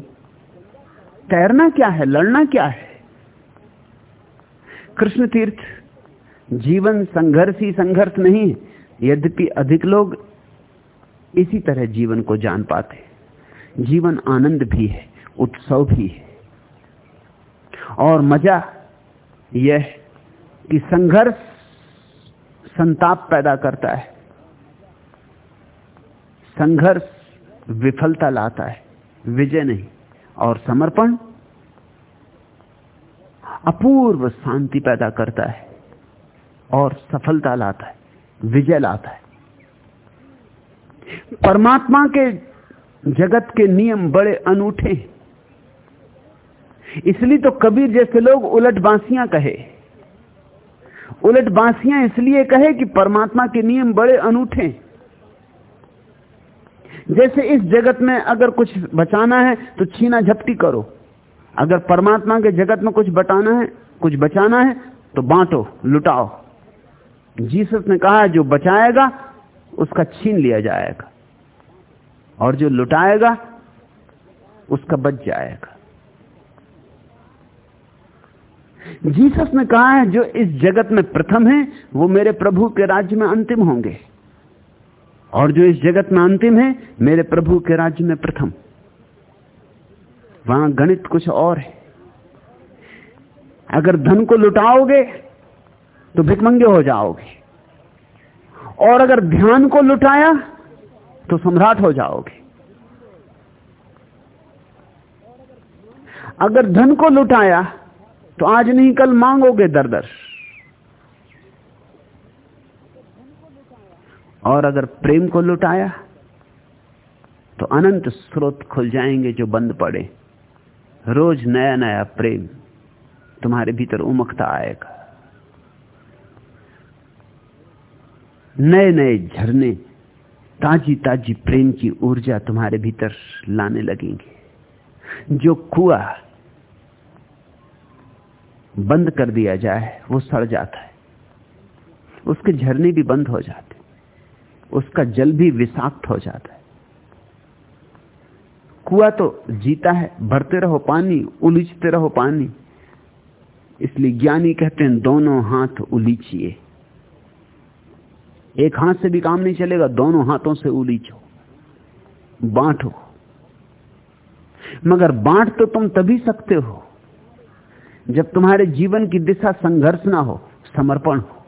तैरना क्या है, लड़ना क्या है? कृष्ण तीर्थ, जीवन संघर्ष ही संघर्ष नहीं है। यद्यपि अधिक लोग इसी तरह जीवन को जान पाते जीवन आनंद भी है, उत्सव भी है। और मज़ा यह कि संघर्ष संताप पैदा करता है। संघर्ष विफलता लाता है, विजय नहीं। और समर्पण अपूर्व शांति पैदा करता है और सफलता लाता है, विजय लाता है। परमात्मा के जगत के नियम बड़े अनूठे इसलिए तो कबीर जैसे लोग उलट बांसियाँ कहे। उलट बांसियाँ इसलिए कहे कि परमात्मा के नियम बड़े अनूठे जैसे इस जगत में अगर कुछ बचाना है तो छीना झपटी करो। अगर परमात्मा के जगत में कुछ बटाना है, कुछ बचाना है तो बांटो, लुटाओ। जीसस ने कहा, जो बचाएगा, उसका छीन लिया जाएगा। और जो लुटाएगा, उसका बच जाएगा। जीसस ने कहा है, जो इस जगत में प्रथम है, वो मेरे प्रभु के राज्य में अंतिम होंगे। और जो इस जगत में अंतिम है, मेरे प्रभु के राज्य में प्रथम। वहाँ गणित कुछ और है। अगर धन को लुटाओगे तो भिकमंगे हो जाओगे। और अगर ध्यान को लुटाया तो सम्राट हो जाओगे। अगर धन को लुटाया तो आज नहीं, कल मांगोगे दर दर और अगर प्रेम को लुटाया तो अनंत स्रोत खुल जाएँगे जो बंद पड़े। रोज नया नया प्रेम तुम्हारे भीतर उमकता आएगा। नए नए झरने ताजी ताजी प्रेम की ऊर्जा तुम्हारे भीतर लाने लगेंगे। जो कुआ बंद कर दिया जाए, वो सड़ जाता है। उसके झरने भी बंद हो जाते उसका जल भी विषाक्त हो जाता है। कुआ तो जीता है, भरते रहो पानी, उलीचते रहो पानी। इसलिए ज्ञानी कहते हैं, दोनों हाथ उलीचिए। एक हाथ से भी काम नहीं चलेगा, दोनों हाथों से उलीचो बांटो। मगर बांट तो तुम तभी सकते हो, जब तुम्हारे जीवन की दिशा संघर्ष ना हो, समर्पण हो।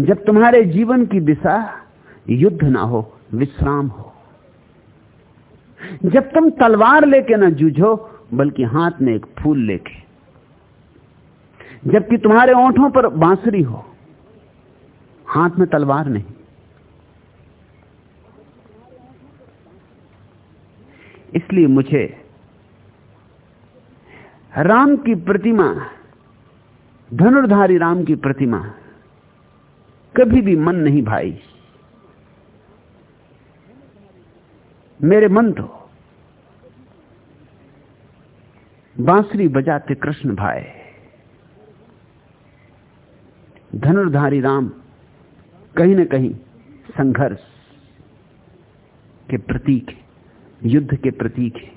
जब तुम्हारे जीवन की दिशा युद्ध ना हो, विश्राम हो। जब तुम तलवार लेके ना जूझो, बल्कि हाथ में एक फूल लेके। जबकि तुम्हारे ओंठों पर बांसुरी हो हाथ में तलवार नहीं। इसलिए मुझे राम की प्रतिमा, धनुर्धारी राम की प्रतिमा कभी भी मन नहीं भाई। मेरे मन तो बांसुरी बजाते कृष्ण भाई। धनुर्धारी राम कहीं ना कहीं संघर्ष के प्रतीक है, युद्ध के प्रतीक है।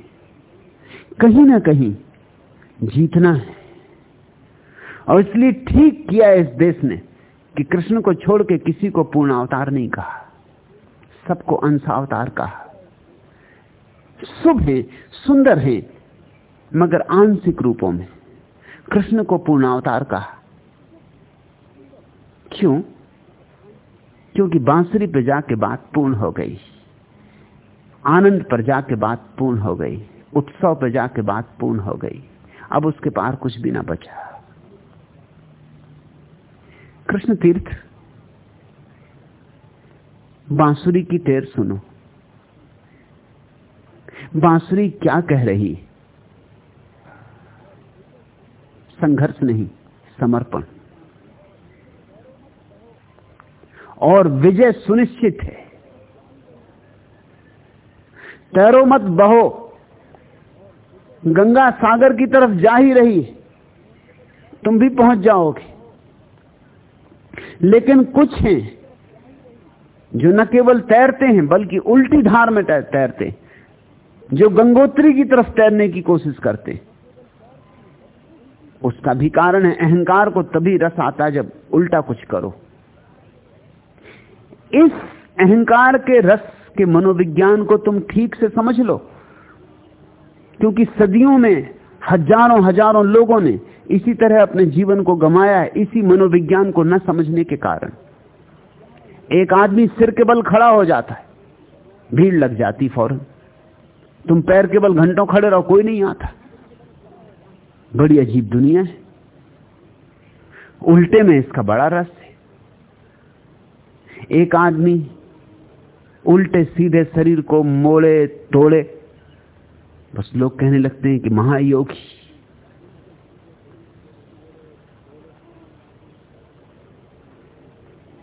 कहीं ना कहीं जीतना है। और इसलिए ठीक किया इस देश ने कि कृष्ण को छोड़ के किसी को पूर्ण अवतार नहीं कहा, सबको अंशावतार कहा। शुभ है, सुंदर है, मगर आंशिक रूपों में कृष्ण को पूर्ण अवतार कहा। क्यों? क्योंकि बांसुरी पर जाके बात पूर्ण हो गई। आनंद पर जाके बात पूर्ण हो गई। उत्सव पर जाके बात पूर्ण हो गई। अब उसके पार कुछ भी ना बचा। कृष्ण तीर्थ, बांसुरी की टेर सुनो। बांसुरी क्या कह रही? संघर्ष नहीं, समर्पण। और विजय सुनिश्चित है। तैरो मत बहो। गंगा सागर की तरफ़ जा ही रही तुम भी पहुँच जाओगे। लेकिन कुछ हैं जो न केवल तैरते हैं, बल्कि उल्टी धार में तैरते जो गंगोत्री की तरफ़ तैरने की कोशिश करते उसका भी कारण है, अहंकार को तभी रस आता जब उल्टा कुछ करो। इस अहंकार के रस के मनोविज्ञान को तुम ठीक से समझ लो। क्योंकि सदियों में, हज़ारों हज़ारों लोगों ने इसी तरह अपने जीवन को गमाया है, इसी मनोविज्ञान को न समझने के कारण। एक आदमी सिर के बल खड़ा हो जाता है, भीड़ लग जाती फ़ौरन। तुम पैर के बल घंटों खड़े रहो, कोई नहीं आता। बड़ी अजीब दुनिया है। उल्टे में इसका बड़ा रस है। एक आदमी उल्टे सीधे शरीर को मोड़े, तोड़े। बस लोग कहने लगते हैं कि महायोगी।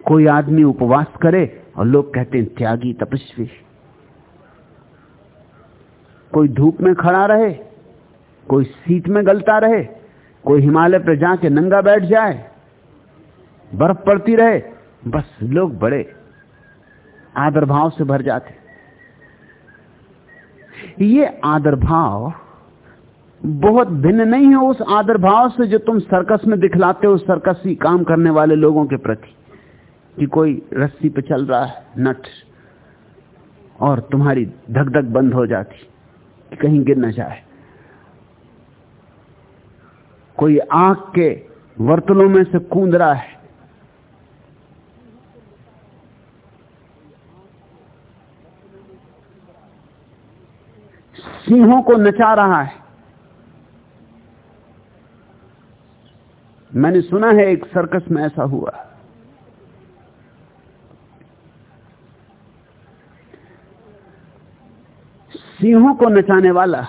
कोई आदमी उपवास करे और लोग कहते हैं, त्यागी तपस्वी। कोई धूप में खड़ा रहे, कोई सीट में गलता रहे, कोई हिमालय पर जाके नंगा बैठ जाए, बर्फ़ पड़ती रहे बस लोग बड़े आदर भाव से भर जाते ये आदर भाव बहुत भिन्न नहीं है उस आदर भाव से जो तुम सर्कस में दिखलाते हो सर्कसी काम करने वाले लोगों के प्रति कि कोई रस्सी पे चल रहा है, नट, और तुम्हारी धक धक बंद हो जाती कि कहीं गिर ना जाए। कोई आँख के वर्तलों में से कूद रहा है सिंहों को नचा रहा है। मैंने सुना है एक सर्कस में ऐसा हुआ। सिंहों को नचाने वाला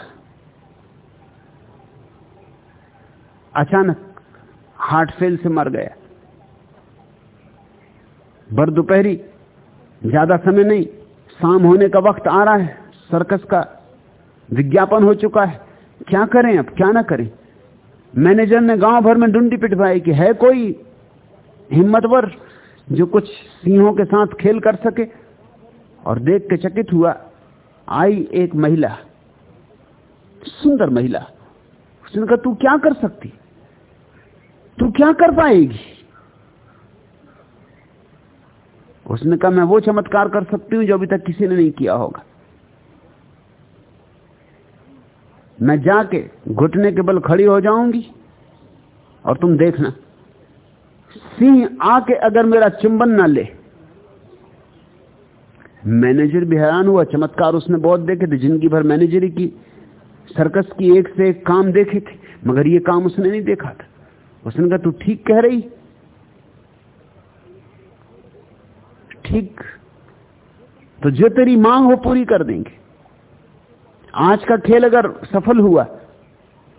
अचानक हार्ट फेल से मर गया। बर दोपहरी, ज़्यादा समय नहीं, शाम होने का वक्त आ रहा है सर्कस का। विज्ञापन हो चुका है। क्या करें अब? क्या ना करें? मैनेजर ने गाँव भर में डुंडी पिटवाई कि है कोई हिम्मतवर जो कुछ सिंहों के साथ खेल कर सके? और देख के चकित हुआ, आई एक महिला, सुंदर महिला। उसने कहा, तू क्या कर सकती? तू क्या कर पाएगी? उसने कहा, मैं वो चमत्कार कर सकती हूँ जो अभी तक किसी ने नहीं किया होगा। मैं जाके घुटने के बल खड़ी हो जाऊँगी और तुम देखना। सिंह आके अगर मेरा चुंबन ना ले। मैनेजर भी हैरान हुआ, चमत्कार उसने बहुत देखे थे ज़िंदगी भर मैनेजरी की, सर्कस की एक से एक काम देखे थे, मगर ये काम उसने नहीं देखा था। उसने कहा, तू ठीक कह रही? ठीक। तो जो तेरी मांग हो पूरी कर देंगे। आज का खेल अगर सफल हुआ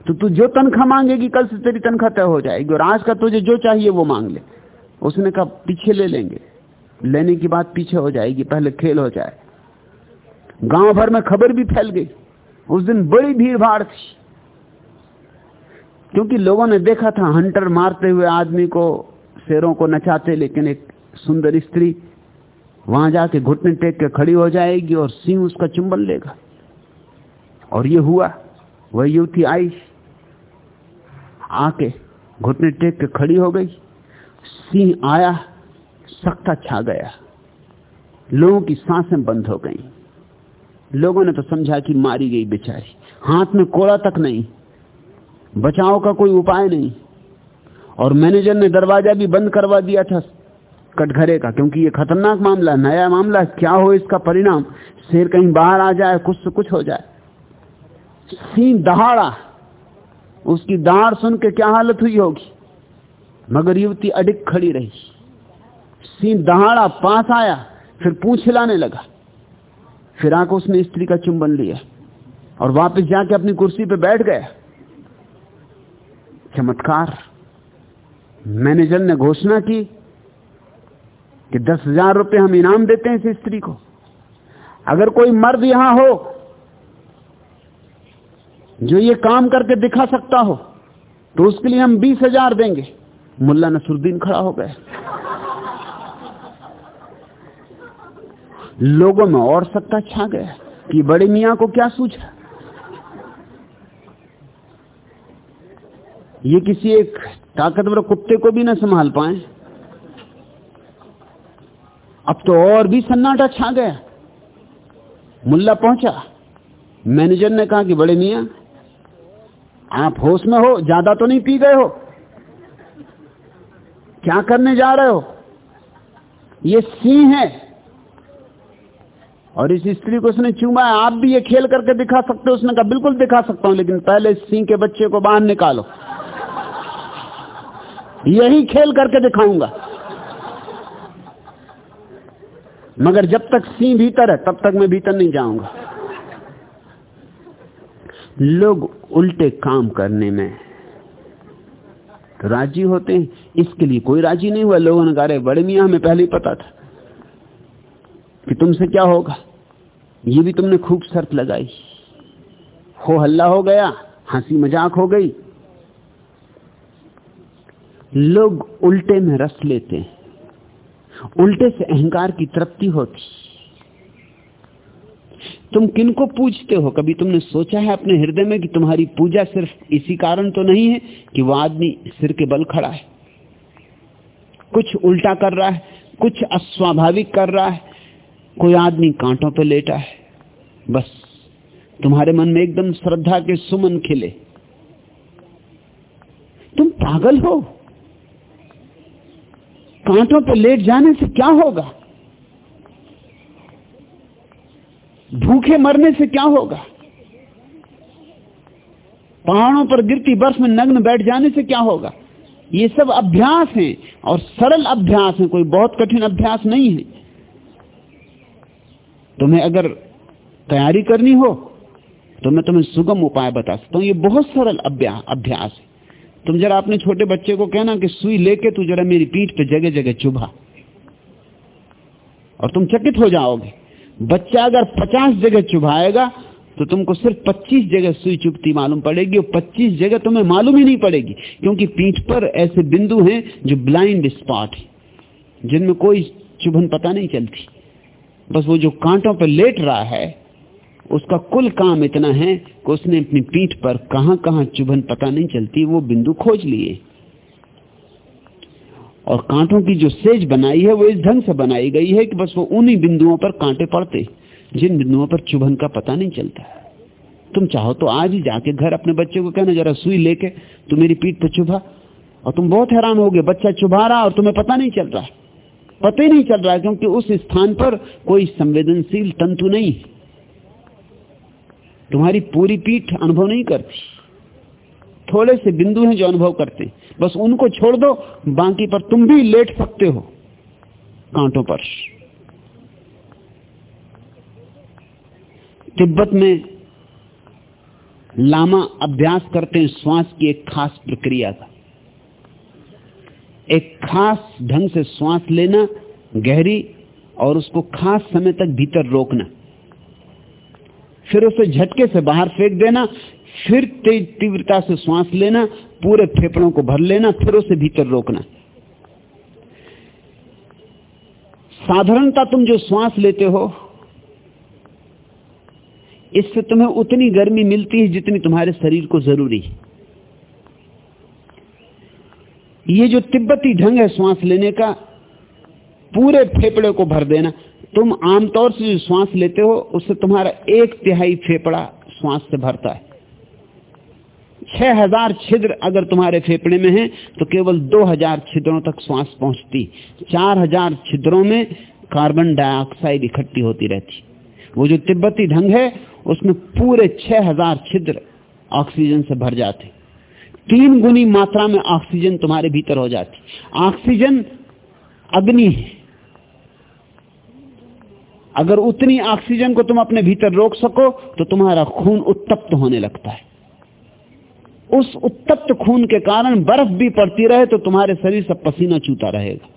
तो तू जो तनख्वाह मांगेगी, कल से तेरी तनख्वाह तय हो जाएगी, और आज का तुझे जो चाहिए वो मांग ले। उसने कहा, पीछे ले लेंगे। लेने की बात पीछे हो जाएगी, पहले खेल हो जाए। गाँव भर में खबर भी फैल गई। उस दिन बड़ी भीड़ भाड़ थी। क्योंकि लोगों ने देखा था, हंटर मारते हुए आदमी को, शेरों को नचाते, लेकिन एक सुंदर स्त्री वहाँ जाके घुटने टेक के खड़ी हो जाएगी और सिंह उसका चुंबन लेगा। और ये हुआ, वह युवती आई, आके घुटने टेक के खड़ी हो गई, सिंह आया, सख्ता छा गया, लोगों की साँसें बंद हो गई। लोगों ने तो समझा कि मारी गई बेचारी, हाथ में कोड़ा तक नहीं, बचाव का कोई उपाय नहीं, और मैनेजर ने दरवाज़ा भी बंद करवा दिया था कटघरे का, क्योंकि ये खतरनाक मामला नया मामला क्या हो इसका परिणाम? शेर कहीं बाहर आ जाए, कुछ से कुछ हो जाए। सिंह दहाड़ा। उसकी दहाड़ सुन के क्या हालत हुई होगी? मगर युवती अडिक खड़ी रही। सिंह दहाड़ा, पास आया, फिर पूछ हिलाने लगा। फिर आकर उसने स्त्री का चुंबन लिया और वापस जाके अपनी कुर्सी पे बैठ गया। चमत्कार। मैनेजर ने घोषणा की कि दस हज़ार रुपये हम इनाम देते हैं इस स्त्री को। अगर कोई मर्द यहाँ हो जो ये काम करके दिखा सकता हो तो उसके लिए हम बीस हज़ार देंगे। मुल्ला नसरुद्दीन खड़ा हो गए। लोगों में और सत्ता छा गया कि बड़े मियाँ को क्या सूझा ये किसी एक ताकतवर कुत्ते को भी ना संभाल पाए। अब तो और भी सन्नाटा छा गया। मुल्ला पहुँचा। मैनेजर ने कहा कि बड़े मियाँ आप होश में हो, ज़्यादा तो नहीं पी गए हो। क्या करने जा रहे हो? ये सिंह है। और इस स्त्री को उसने चूमा आप भी ये खेल करके दिखा सकते हो, उसने कहा, बिल्कुल दिखा सकता हूँ, लेकिन पहले सिंह के बच्चे को बाहर निकालो। यही खेल करके दिखाऊँगा। मगर जब तक सिंह भीतर है, तब तक मैं भीतर नहीं जाऊँगा। लोग उल्टे काम करने में राज़ी होते हैं। इसके लिए कोई राज़ी नहीं हुआ। लोगों ने कहा बड़े मियाँ, हमें पहले ही पता था कि तुमसे क्या होगा। ये भी तुमने खूब शर्त लगाई। हो हल्ला हो गया, हँसी मज़ाक हो गई। लोग उल्टे में रस लेते हैं। उल्टे से अहंकार की तृप्ति होती। तुम किन को पूछते हो? कभी तुमने सोचा है अपने हृदय में कि तुम्हारी पूजा सिर्फ़ इसी कारण तो नहीं है कि वो आदमी सिर के बल खड़ा है? कुछ उल्टा कर रहा है, कुछ अस्वाभाविक कर रहा है, कोई आदमी कांटों पर लेटा है। बस, तुम्हारे मन में एकदम श्रद्धा के सुमन खिले। तुम पागल हो? कांटों पर लेट जाने से क्या होगा? भूखे मरने से क्या होगा? पहाड़ों पर गिरती बर्फ़ में नग्न बैठ जाने से क्या होगा? ये सब अभ्यास हैं और सरल अभ्यास है, कोई बहुत कठिन अभ्यास नहीं है। तुम्हें अगर तैयारी करनी हो तो मैं तुम्हें सुगम उपाय बता सकता हूँ। ये बहुत सरल अभ्यास है। तुम जरा अपने छोटे बच्चे को कहना कि सुई लेके तू जरा मेरी पीठ पे जगह जगह चुभा और तुम चकित हो जाओगे। बच्चा अगर पचास जगह चुभाएगा तो तुमको सिर्फ़ 25 जगह सुई चुभती मालूम पड़ेगी, और 25 जगह तुम्हें मालूम ही नहीं पड़ेगी, क्योंकि पीठ पर ऐसे बिंदु हैं जो ब्लाइंड स्पॉट है, जिनमें कोई चुभन पता नहीं चलती। बस वो जो कांटों पर लेट रहा है, उसका कुल काम इतना है कि उसने अपनी पीठ पर कहाँ कहाँ चुभन पता नहीं चलती, वो बिंदु खोज लिए। और कांटों की जो सेज बनाई है, वो इस ढंग से बनाई गई है कि बस वो उन्हीं बिंदुओं पर कांटे पड़ते। जिन बिंदुओं पर चुभन का पता नहीं चलता। तुम चाहो तो आज ही जाके घर अपने बच्चे को कहना, जरा सुई लेके तू मेरी पीठ पर चुभा। और तुम बहुत हैरान हो गए बच्चा चुभा रहा और तुम्हें पता नहीं चल रहा। पता ही नहीं चल रहा, क्योंकि उस स्थान पर कोई संवेदनशील तंतु नहीं। तुम्हारी पूरी पीठ अनुभव नहीं करती। थोड़े से बिंदु हैं जो अनुभव करते हैं। बस उनको छोड़ दो, बाकी पर तुम भी लेट सकते हो कांटों पर। तिब्बत में लामा अभ्यास करते हैं, श्वास की एक खास प्रक्रिया का। एक खास ढंग से श्वास लेना गहरी और उसको खास समय तक भीतर रोकना। फिर उसे झटके से बाहर फेंक देना फिर तेज तीव्रता से श्वास लेना, पूरे फेफड़ों को भर लेना, फिर उसे भीतर रोकना। साधारणता तुम जो श्वास लेते हो, इससे तुम्हें उतनी गर्मी मिलती है जितनी तुम्हारे शरीर को ज़रूरी है। ये जो तिब्बती ढंग है श्वास लेने का, पूरे फेफड़े को भर देना। तुम आमतौर से जो श्वास लेते हो, उससे तुम्हारा एक तिहाई फेफड़ा श्वास से भरता है। छह हज़ार छिद्र अगर तुम्हारे फेफड़े में है तो केवल दो हज़ार छिद्रों तक श्वास पहुँचती। चार हज़ार छिद्रों में कार्बन डाइऑक्साइड इकट्ठी होती रहती। वो जो तिब्बती ढंग है, उसमें पूरे छह हज़ार छिद्र ऑक्सीजन से भर जाते। तीन गुनी मात्रा में ऑक्सीजन तुम्हारे भीतर हो जाती। ऑक्सीजन अग्नि है। अगर उतनी ऑक्सीजन को तुम अपने भीतर रोक सको तो तुम्हारा खून उत्तप्त होने लगता है। उस उत्तप्त खून के कारण बर्फ़ भी पड़ती रहे तो तुम्हारे शरीर से पसीना चूता रहेगा।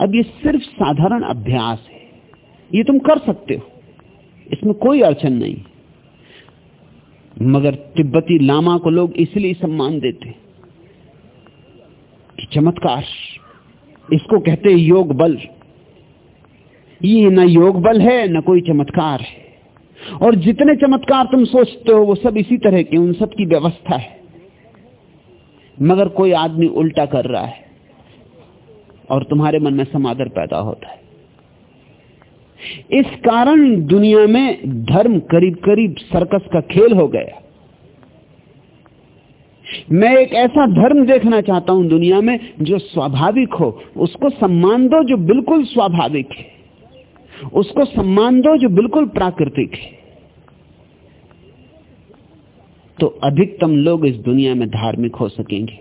अब ये सिर्फ़ साधारण अभ्यास है। ये तुम कर सकते हो। इसमें कोई अड़चन नहीं। मगर तिब्बती लामा को लोग इसलिए सम्मान देते कि चमत्कार। इसको कहते योग बल। ये न योग बल है, न कोई चमत्कार है। और जितने चमत्कार तुम सोचते हो, वो सब इसी तरह के, उन सब की व्यवस्था है। मगर कोई आदमी उल्टा कर रहा है, और तुम्हारे मन में समादर पैदा होता है। इस कारण दुनिया में धर्म करीब करीब सर्कस का खेल हो गया। मैं एक ऐसा धर्म देखना चाहता हूँ दुनिया में, जो स्वाभाविक हो। उसको सम्मान दो जो बिल्कुल स्वाभाविक है। उसको सम्मान दो जो बिल्कुल प्राकृतिक है। तो अधिकतम लोग इस दुनिया में धार्मिक हो सकेंगे।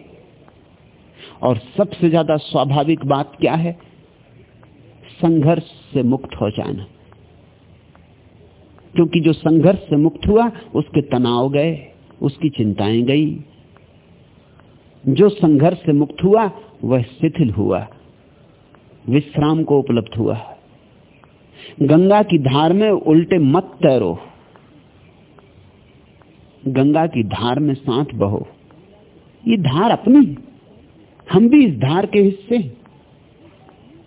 और सबसे ज़्यादा स्वाभाविक बात क्या है? संघर्ष से मुक्त हो जाना। क्योंकि जो संघर्ष से मुक्त हुआ, उसके तनाव गए, उसकी चिंताएँ गई। जो संघर्ष से मुक्त हुआ, वह शिथिल हुआ, विश्राम को उपलब्ध हुआ। गंगा की धार में उल्टे मत तैरो। गंगा की धार में साथ बहो। ये धार अपनी हम भी इस धार के हिस्से हैं।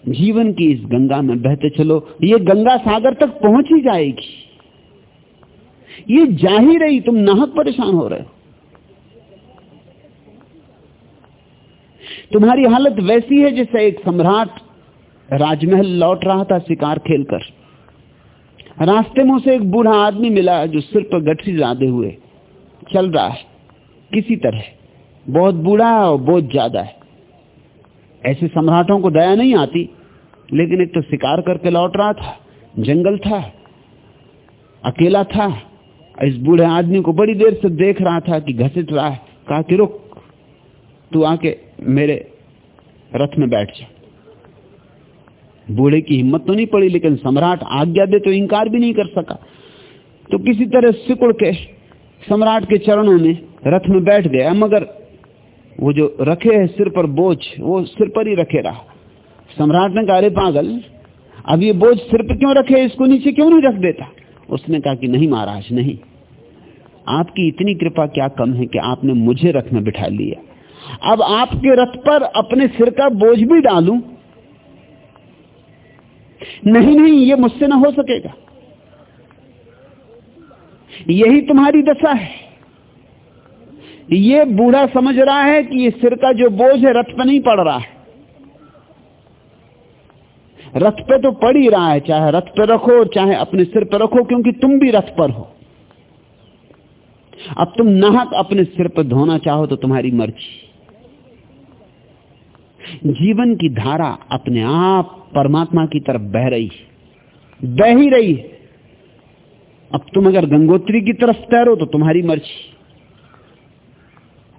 जीवन की इस गंगा में बहते चलो, ये गंगा सागर तक पहुँच ही जाएगी। ये जा ही रही, तुम नाहक परेशान हो रहे हो। तुम्हारी हालत वैसी है जैसे एक सम्राट राजमहल लौट रहा था शिकार खेलकर। रास्ते में उसे एक बूढ़ा आदमी मिला जो सिर पर गठरी लादे हुए। चल रहा है, किसी तरह। बहुत बूढ़ा है और बहुत ज़्यादा है। ऐसे सम्राटों को दया नहीं आती, लेकिन एक तो शिकार करके लौट रहा था, जंगल था, अकेला था। इस बूढ़े आदमी को बड़ी देर से देख रहा था कि घसीट रहा है, कहा कि रुक, तू आके मेरे रथ में बैठ जा। बूढ़े की हिम्मत तो नहीं पड़ी, लेकिन सम्राट आज्ञा दे तो इंकार भी नहीं कर सका। तो किसी तरह सिकुड़ के सम्राट के चरणों में रथ में बैठ गया, मगर वो जो रखे है सिर पर बोझ, वो सिर पर ही रखे रहा। सम्राट ने कहा पागल, अब ये बोझ सिर पर क्यों रखे? इसको नीचे क्यों नहीं रख देता? उसने कहा कि, नहीं महाराज, नहीं। आपकी इतनी कृपा क्या कम है कि आपने मुझे रथ में बिठा लिया। अब आपके रथ पर अपने सिर का बोझ भी डालूं। नहीं नहीं, ये मुझसे ना हो सकेगा। यही तुम्हारी दशा है। ये बूढ़ा समझ रहा है कि ये सिर का जो बोझ है रथ पे नहीं पड़ रहा है। रथ पे तो पड़ ही रहा है, चाहे रथ पे रखो, चाहे अपने सिर पे रखो, क्योंकि तुम भी रथ पर हो। अब तुम नाहक अपने सिर पर धोना चाहो तो तुम्हारी मर्ज़ी। जीवन की धारा अपने आप परमात्मा की तरफ़ बह रही बह ही रही अब तुम अगर गंगोत्री की तरफ़ तैरो तो तुम्हारी मर्ज़ी।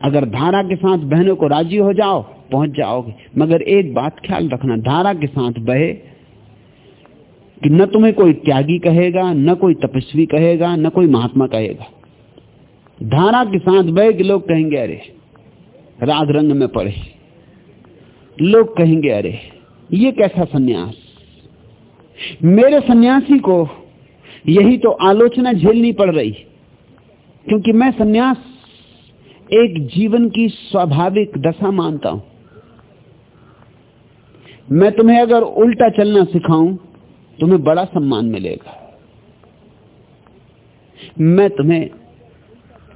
अगर धारा के साथ बहने को राज़ी हो जाओ, पहुँच जाओगे। मगर एक बात ख्याल रखना, धारा के साथ बहे कि न तुम्हें कोई त्यागी कहेगा, न कोई तपस्वी कहेगा, न कोई महात्मा कहेगा। धारा के साथ बहे कि लोग कहेंगे, अरे, राग रंग में पड़े। लोग कहेंगे, अरे, ये कैसा सन्यास? मेरे सन्यासी को यही तो आलोचना झेलनी पड़ रही क्योंकि मैं सन्यास एक जीवन की स्वाभाविक दशा मानता हूँ। मैं तुम्हें अगर उल्टा चलना सिखाऊं, तुम्हें बड़ा सम्मान मिलेगा। मैं तुम्हें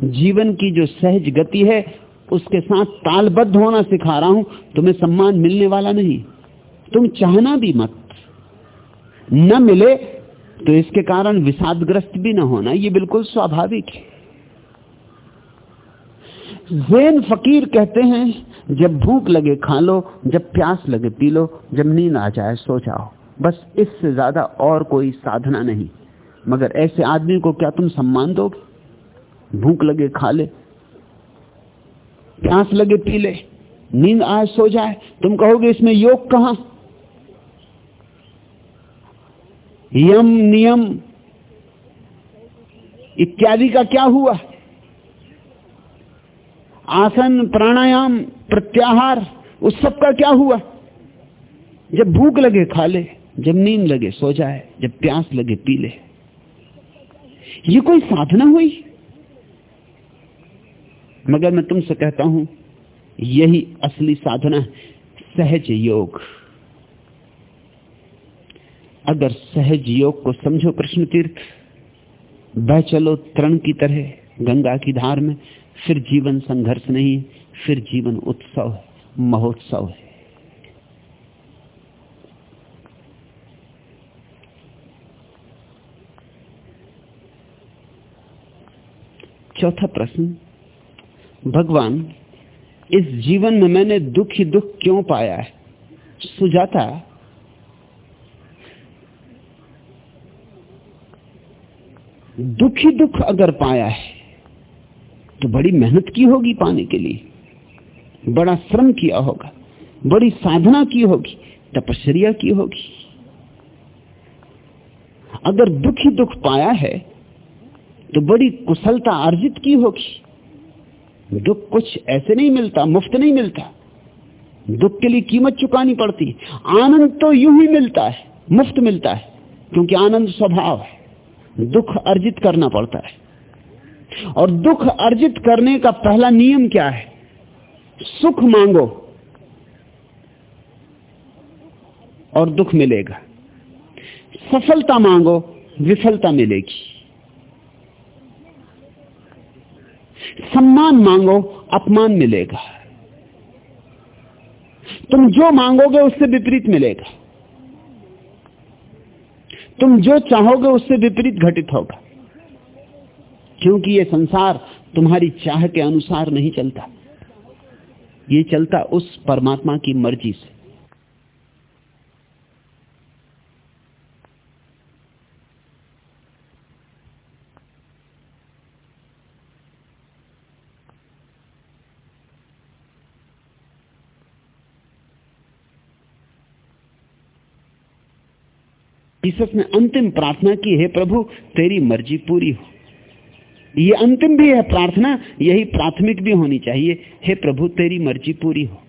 जीवन की जो सहज गति है, उसके साथ तालबद्ध होना सिखा रहा हूँ, तुम्हें सम्मान मिलने वाला नहीं। तुम चाहना भी मत। न मिले तो इसके कारण विषादग्रस्त भी ना होना, ये बिल्कुल स्वाभाविक है। जैन फकीर कहते हैं, जब भूख लगे खा लो, जब प्यास लगे पी लो, जब नींद आ जाए सो जाओ। बस इससे ज़्यादा और कोई साधना नहीं। मगर ऐसे आदमी को क्या तुम सम्मान दोगे? भूख लगे खा ले, प्यास लगे पी ले, नींद आए सो जाए। तुम कहोगे इसमें योग कहाँ? यम नियम इत्यादि का क्या हुआ? आसन, प्राणायाम, प्रत्याहार, उस सब का क्या हुआ? जब भूख लगे खा ले, जब नींद लगे सो जाए, जब प्यास लगे पी ले। ये कोई साधना हुई? मगर मैं तुमसे कहता हूँ, यही असली साधना है, सहज योग। अगर सहज योग को समझो कृष्ण तीर्थ बह चलो तरण की तरह, गंगा की धार में, फिर जीवन संघर्ष नहीं, फिर जीवन उत्सव है, महोत्सव है। चौथा प्रश्न, भगवान, इस जीवन में मैंने दुख ही दुख क्यों पाया है? सुजाता दुख दुख अगर पाया है तो बड़ी मेहनत की होगी पाने के लिए। बड़ा श्रम किया होगा, बड़ी साधना की होगी तपस्या की होगी। अगर दुखी दुख पाया है तो बड़ी कुशलता अर्जित की होगी। दुख कुछ ऐसे नहीं मिलता, मुफ़्त नहीं मिलता। दुख के लिए कीमत चुकानी पड़ती। आनंद तो यूँ ही मिलता है, मुफ़्त मिलता है, क्योंकि आनंद स्वभाव है। दुख अर्जित करना पड़ता है। और दुख अर्जित करने का पहला नियम क्या है? सुख मांगो और दुख मिलेगा। सफलता मांगो, विफलता मिलेगी। सम्मान मांगो, अपमान मिलेगा। तुम जो मांगोगे उससे विपरीत मिलेगा। तुम जो चाहोगे उससे विपरीत घटित होगा। क्योंकि यह संसार तुम्हारी चाह के अनुसार नहीं चलता। यह चलता उस परमात्मा की मर्ज़ी से। जीसस ने अंतिम प्रार्थना की, हे प्रभु, तेरी मर्ज़ी पूरी हो। ये अंतिम भी है प्रार्थना, यही प्राथमिक भी होनी चाहिए। हे प्रभु, तेरी मर्ज़ी पूरी हो।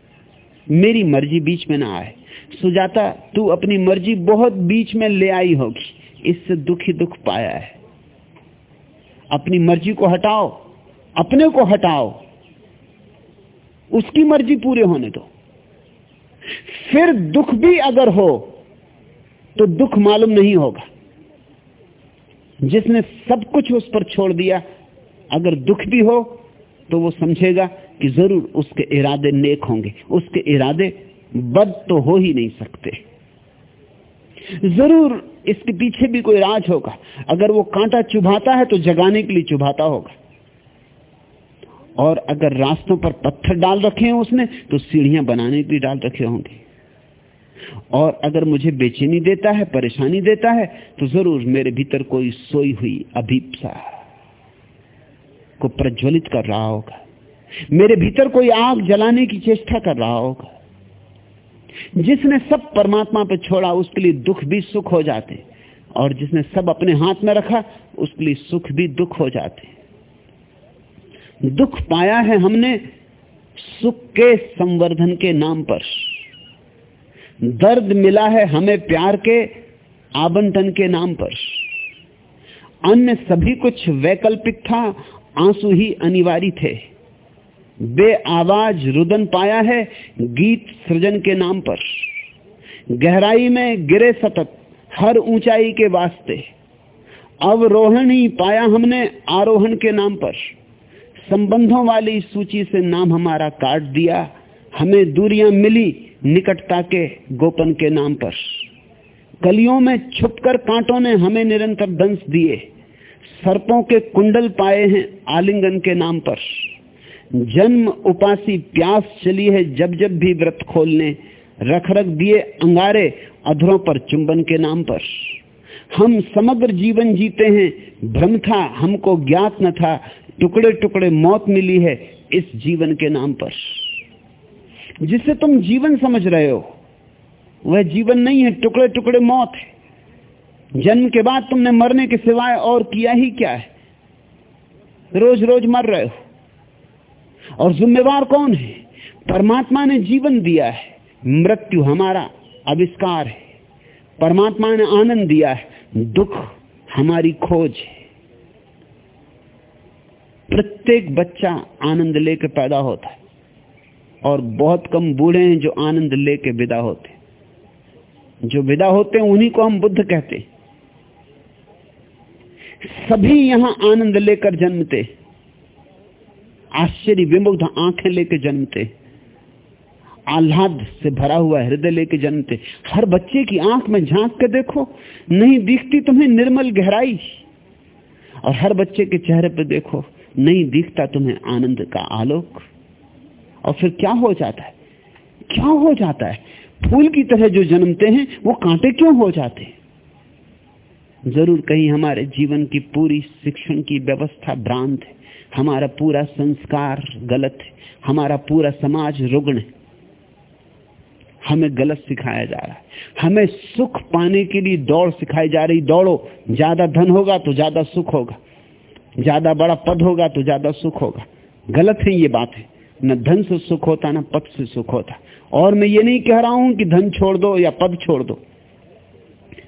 मेरी मर्ज़ी बीच में ना आए। सुजाता, तू अपनी मर्ज़ी बहुत बीच में ले आई होगी। इससे दुखी दुख पाया है। अपनी मर्ज़ी को हटाओ। अपने को हटाओ। उसकी मर्ज़ी पूरे होने दो। फिर दुख भी अगर हो तो दुख मालूम नहीं होगा। जिसने सब कुछ उस पर छोड़ दिया, अगर दुख भी हो तो वो समझेगा कि ज़रूर उसके इरादे नेक होंगे। उसके इरादे बद तो हो ही नहीं सकते। ज़रूर इसके पीछे भी कोई राज होगा। अगर वो कांटा चुभाता है तो जगाने के लिए चुभाता होगा। और अगर रास्तों पर पत्थर डाल रखे हैं उसने तो सीढ़ियाँ बनाने के लिए डाल रखे होंगे। और अगर मुझे बेचैनी देता है, परेशानी देता है तो ज़रूर मेरे भीतर कोई सोई हुई अभीपसा को प्रज्वलित कर रहा होगा। मेरे भीतर कोई आग जलाने की चेष्टा कर रहा होगा। जिसने सब परमात्मा पर छोड़ा, उसके लिए दुख भी सुख हो जाते। और जिसने सब अपने हाथ में रखा, उसके लिए सुख भी दुख हो जाते। दुख पाया है हमने सुख के संवर्धन के नाम पर। दर्द मिला है हमें प्यार के आबंटन के नाम पर। अन्य सभी कुछ वैकल्पिक था, आँसू ही अनिवार्य थे। बे आवाज़ रुदन पाया है गीत सृजन के नाम पर। गहराई में गिरे सतत, हर ऊंचाई के वास्ते। अवरोहण ही पाया हमने आरोहण के नाम पर। संबंधों वाली सूची से नाम हमारा काट दिया, हमें दूरियाँ मिली निकटता के गोपन के नाम पर। कलियों में छुपकर कांटों ने हमें निरंतर दंश दिए। सर्पों के कुंडल पाए हैं आलिंगन के नाम पर। जन्म उपासी प्यास चली है जब जब भी व्रत खोलने। रख रख दिए अंगारे अधरों पर चुंबन के नाम पर। हम समग्र जीवन जीते हैं, भ्रम था, हमको ज्ञात न था टुकड़े टुकड़े मौत मिली है इस जीवन के नाम पर। जिसे तुम जीवन समझ रहे हो, वह जीवन नहीं है टुकड़े टुकड़े मौत है। जन्म के बाद तुमने मरने के सिवाय और किया ही क्या है? रोज रोज मर रहे हो। और जिम्मेवार कौन है? परमात्मा ने जीवन दिया है। मृत्यु हमारा आविष्कार है। परमात्मा ने आनंद दिया है। दुख हमारी खोज है। प्रत्येक बच्चा आनंद लेकर पैदा होता है। और बहुत कम बूढ़े हैं जो आनंद लेके विदा होते जो विदा होते हैं, उन्हीं को हम बुद्ध कहते सभी यहाँ आनंद लेकर जन्मते आश्चर्य, विमुग्ध आँखें लेके जन्मते आह्लाद से भरा हुआ हृदय लेके जन्मते हर बच्चे की आँख में झाँक के देखो, नहीं दिखती तुम्हें निर्मल गहराई। और हर बच्चे के चेहरे पर देखो, नहीं दिखता तुम्हें आनंद का आलोक। और फिर क्या हो जाता है? क्या हो जाता है? फूल की तरह जो जन्मते हैं, वो कांटे क्यों हो जाते हैं? ज़रूर कहीं हमारे जीवन की पूरी शिक्षण की व्यवस्था भ्रांत है। हमारा पूरा संस्कार गलत है। हमारा पूरा समाज रुग्ण है। हमें गलत सिखाया जा रहा है। हमें सुख पाने के लिए दौड़ सिखाई जा रही। दौड़ो, ज़्यादा धन होगा तो ज़्यादा सुख होगा। ज़्यादा बड़ा पद होगा तो ज़्यादा सुख होगा। गलत है ये बात। है न धन से सुख होता, न पद से सुख होता। और मैं ये नहीं कह रहा हूँ कि धन छोड़ दो या पद छोड़ दो।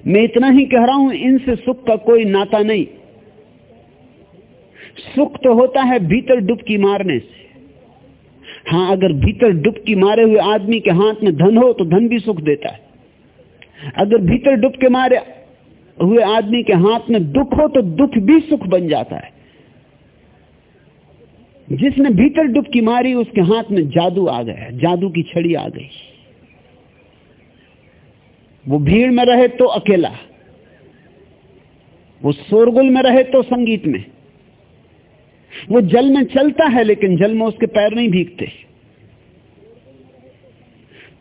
मैं इतना ही कह रहा हूँ, इनसे सुख का कोई नाता नहीं। सुख तो होता है भीतर डुबकी मारने से। हाँ अगर भीतर डुबकी मारे हुए आदमी के हाथ में धन हो तो धन भी सुख देता है। अगर भीतर डुबके मारे हुए आदमी के हाथ में दुख हो तो दुख भी सुख बन जाता है। जिसने भीतर डुबकी मारी, उसके हाथ में जादू आ गया, जादू की छड़ी आ गई। वो भीड़ में रहे तो अकेला, वो शोरगुल में रहे तो संगीत में। वो जल में चलता है, लेकिन जल में उसके पैर नहीं भीगते।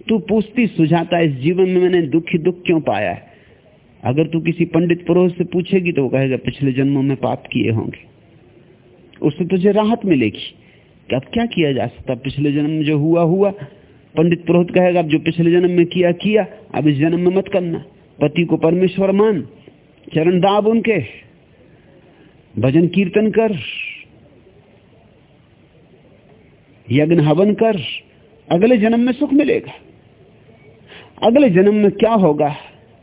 तू पूछती सुझाता इस जीवन में मैंने दुखी दुख क्यों पाया है? अगर तू किसी पंडित पुरोहित से पूछेगी तो वो कहेगा, पिछले जन्मों में पाप किए होंगे। उससे तुझे राहत मिलेगी। कि अब क्या किया जा सकता? पिछले जन्म में जो हुआ हुआ। पंडित पुरोहित कहेगा, अब जो पिछले जन्म में किया किया, अब इस जन्म में मत करना। पति को परमेश्वर मान। चरण दाब उनके। भजन कीर्तन कर। यज्ञ हवन कर। अगले जन्म में सुख मिलेगा। अगले जन्म में क्या होगा?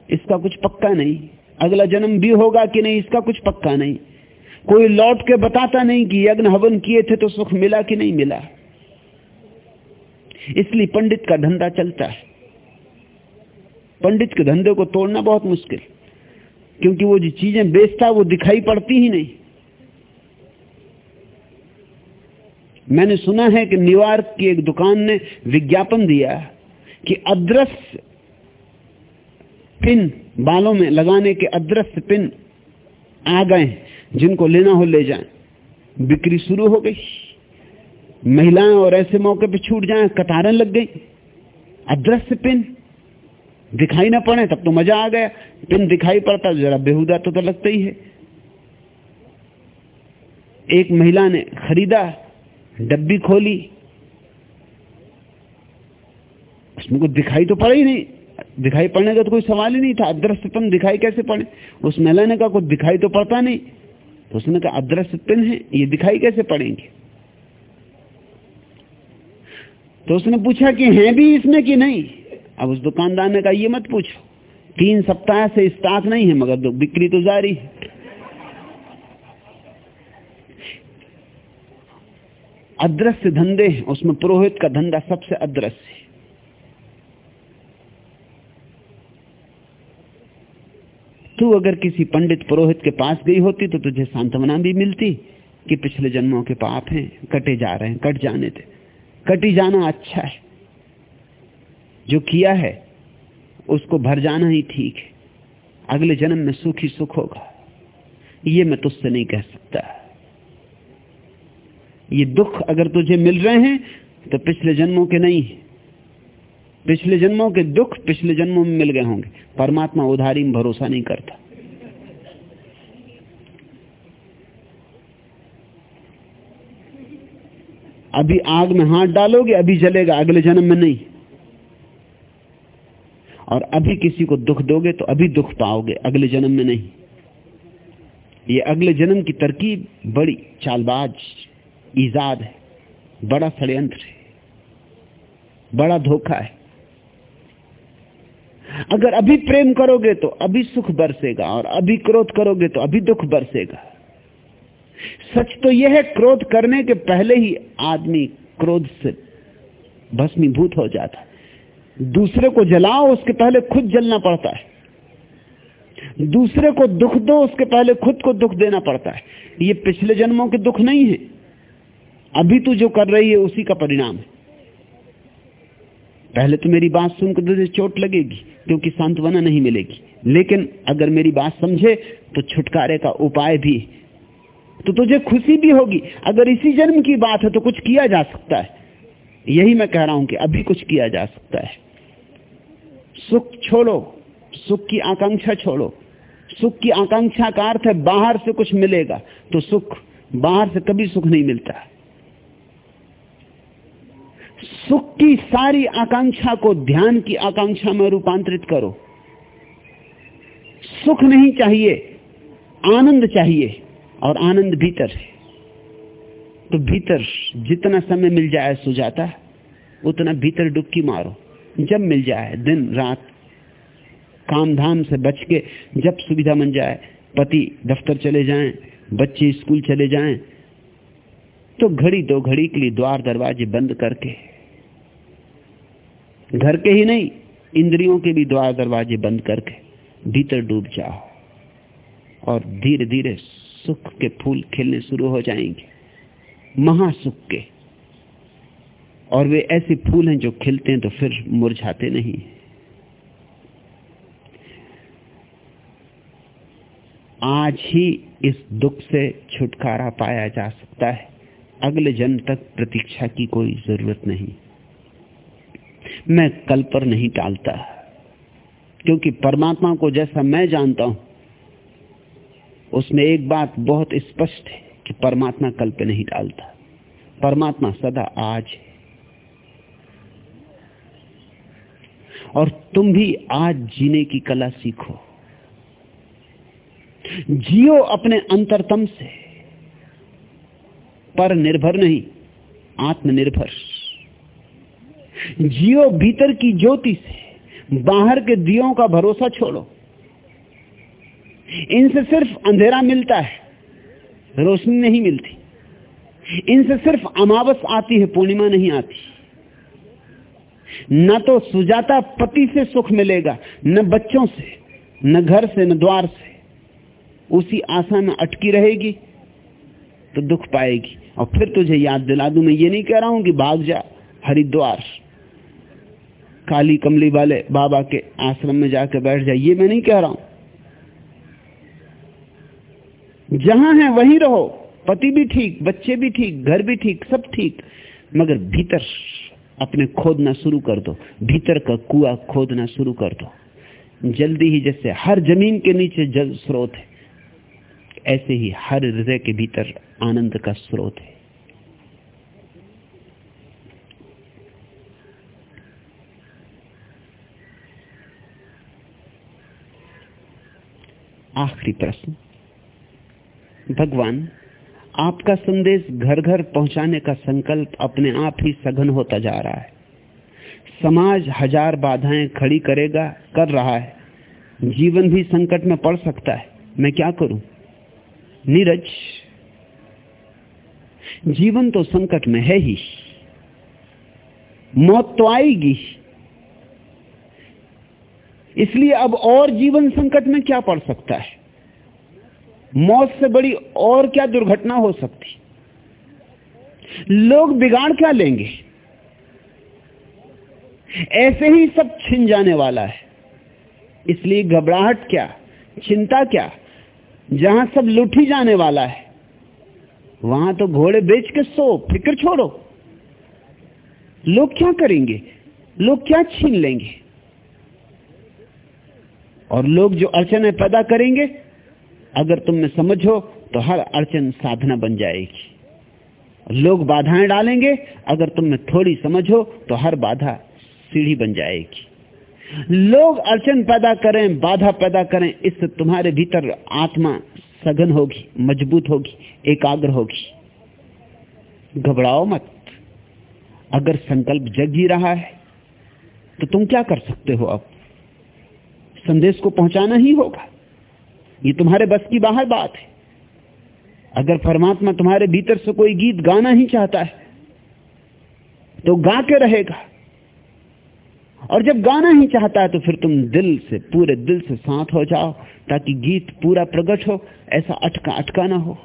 इसका कुछ पक्का नहीं। अगला जन्म भी होगा कि नहीं? इसका कुछ पक्का नहीं। कोई लौट के बताता नहीं कि यज्ञ हवन किए थे तो सुख मिला कि नहीं मिला। इसलिए पंडित का धंधा चलता है। पंडित के धंधे को तोड़ना बहुत मुश्किल, क्योंकि वो जो चीज़ें बेचता वो दिखाई पड़ती ही नहीं। मैंने सुना है कि न्यूयॉर्क की एक दुकान ने विज्ञापन दिया कि अदृश्य पिन बालों में लगाने के अदृश्य पिन आ गए जिनको लेना हो ले जाएँ। बिक्री शुरू हो गई। महिलाएँ और ऐसे मौके पे छूट जाएँ कतारें लग गई। अदृश्य पिन। दिखाई ना पड़े तब तो मज़ा आ गया। पिन दिखाई पड़ता जरा बेहुदा तो, तो लगता ही है। एक महिला ने खरीदा डब्बी खोली। उसमें कुछ दिखाई तो पड़ा ही नहीं। दिखाई पड़ने का तो कोई सवाल ही नहीं था। अदृश्यपन दिखाई कैसे पड़े? उस महिला ने कहा कुछ दिखाई तो पड़ता नहीं। उसने कहा, अदृश्य पिन है, ये दिखाई कैसे पड़ेंगे? तो उसने पूछा कि हैं भी इसमें कि नहीं? अब उस दुकानदार ने कहा, ये मत पूछो। तीन सप्ताह से स्टॉक नहीं है, मगर तो बिक्री तो जारी है। अदृश्य धंधे उसमें पुरोहित का धंधा सबसे अदृश्य तू अगर किसी पंडित पुरोहित के पास गई होती तो तुझे सांत्वना भी मिलती कि पिछले जन्मों के पाप हैं, कटे जा रहे हैं, कट जाने थे। कटी जाना अच्छा है। जो किया है, उसको भर जाना ही ठीक है। अगले जन्म में सुख ही सुख होगा। ये मैं तुझसे नहीं कह सकता। ये दुख अगर तुझे मिल रहे हैं तो पिछले जन्मों के नहीं पिछले जन्मों के दुख पिछले जन्मों में मिल गए होंगे। परमात्मा उधारी में भरोसा नहीं करता। अभी आग में हाथ डालोगे, अभी जलेगा, अगले जन्म में नहीं। और अभी किसी को दुख दोगे तो अभी दुख पाओगे, अगले जन्म में नहीं। ये अगले जन्म की तरकीब बड़ी चालबाज, ईजाद है, बड़ा षड्यंत्र है, बड़ा धोखा है। अगर अभी प्रेम करोगे तो अभी सुख बरसेगा, और अभी क्रोध करोगे तो अभी दुख बरसेगा। सच तो यह है, क्रोध करने के पहले ही आदमी क्रोध से भस्मीभूत हो जाता दूसरे को जलाओ, उसके पहले खुद जलना पड़ता है। दूसरे को दुख दो, उसके पहले खुद को दुख देना पड़ता है। ये पिछले जन्मों के दुख नहीं है। अभी तू जो कर रही है, उसी का परिणाम है। पहले तो मेरी बात सुनकर तुझे चोट लगेगी, क्योंकि सांत्वना नहीं मिलेगी। लेकिन अगर मेरी बात समझे तो छुटकारे का उपाय भी। तो तुझे खुशी भी होगी। अगर इसी जन्म की बात है तो कुछ किया जा सकता है। यही मैं कह रहा हूँ कि अभी कुछ किया जा सकता है। सुख छोड़ो। सुख की आकांक्षा छोड़ो। सुख की आकांक्षा का अर्थ है, बाहर से कुछ मिलेगा तो सुख। बाहर से कभी सुख नहीं मिलता। सुख की सारी आकांक्षा को ध्यान की आकांक्षा में रूपांतरित करो। सुख नहीं चाहिए आनंद चाहिए और आनंद भीतर है। तो भीतर जितना समय मिल जाए सुजाता उतना भीतर डुबकी मारो। जब मिल जाए दिन रात काम धाम से बच के जब सुविधा बन जाए पति दफ्तर चले जाएँ, बच्चे स्कूल चले जाएँ, तो घड़ी दो घड़ी के लिए द्वार दरवाजे बंद करके घर के ही नहीं, इंद्रियों के भी द्वार दरवाजे बंद करके भीतर डूब जाओ और धीरे धीरे सुख के फूल खिलने शुरू हो जाएँगे, महासुख के। और वे ऐसे फूल हैं जो खिलते हैं तो फिर मुरझाते नहीं। आज ही इस दुख से छुटकारा पाया जा सकता है। अगले जन्म तक प्रतीक्षा की कोई ज़रूरत नहीं। मैं कल पर नहीं टालता। क्योंकि परमात्मा को जैसा मैं जानता हूँ, उसमें एक बात बहुत स्पष्ट है कि परमात्मा कल पे नहीं डालता परमात्मा सदा आज है। और तुम भी आज जीने की कला सीखो। जियो अपने अंतरतम से। पर निर्भर नहीं, आत्मनिर्भर। जियो भीतर की ज्योति से बाहर के दियों का भरोसा छोड़ो। इनसे सिर्फ़ अंधेरा मिलता है, रोशनी नहीं मिलती। इनसे सिर्फ़ अमावस आती है, पूर्णिमा नहीं आती। न तो सुजाता पति से सुख मिलेगा, न बच्चों से, न घर से, न द्वार से। उसी आशा में अटकी रहेगी तो दुख पाएगी। और फिर तुझे याद दिला दू, मैं ये नहीं कह रहा हूँ कि भाग जा, हरिद्वार। काली कमली वाले बाबा के आश्रम में जाकर बैठ जाए, ये मैं नहीं कह रहा हूँ। जहाँ है वहीं रहो, पति भी ठीक, बच्चे भी ठीक, घर भी ठीक, सब ठीक, मगर भीतर अपने खोदना शुरू कर दो, भीतर का कुआ खोदना शुरू कर दो। जल्दी ही जैसे हर ज़मीन के नीचे जल स्रोत है, ऐसे ही हर हृदय के भीतर आनंद का स्रोत है। आखिरी प्रश्न। भगवान, आपका संदेश घर घर पहुँचाने का संकल्प अपने आप ही सघन होता जा रहा है। समाज हज़ार बाधाएँ खड़ी करेगा, कर रहा है। जीवन भी संकट में पड़ सकता है। मैं क्या करूँ? नीरज, जीवन तो संकट में है ही। मौत तो आएगी। इसलिए अब और जीवन संकट में क्या पड़ सकता है? मौत से बड़ी और क्या दुर्घटना हो सकती? लोग बिगाड़ क्या लेंगे? ऐसे ही सब छिन जाने वाला है। इसलिए घबराहट क्या, चिंता क्या, जहाँ सब लुट जाने वाला है, वहाँ तो घोड़े बेच के सो, फ़िक्र छोड़ो। लोग क्या करेंगे? लोग क्या छीन लेंगे? और लोग जो अड़चने पैदा करेंगे, अगर तुम में समझो तो हर अड़चन साधना बन जाएगी। लोग बाधाएँ डालेंगे, अगर तुम में थोड़ी समझो तो हर बाधा सीढ़ी बन जाएगी। लोग अड़चन पैदा करें, बाधा पैदा करें, इससे तुम्हारे भीतर आत्मा सघन होगी, मज़बूत होगी, एकाग्र होगी। घबराओ मत। अगर संकल्प जग ही रहा है तो तुम क्या कर सकते हो अब? संदेश को पहुंचाना ही होगा। ये तुम्हारे बस की बाहर बात है। अगर परमात्मा तुम्हारे भीतर से कोई गीत गाना ही चाहता है तो गा के रहेगा। और जब गाना ही चाहता है तो फिर तुम दिल से, पूरे दिल से साथ हो जाओ, ताकि गीत पूरा प्रकट हो, ऐसा अटका अटका ना हो।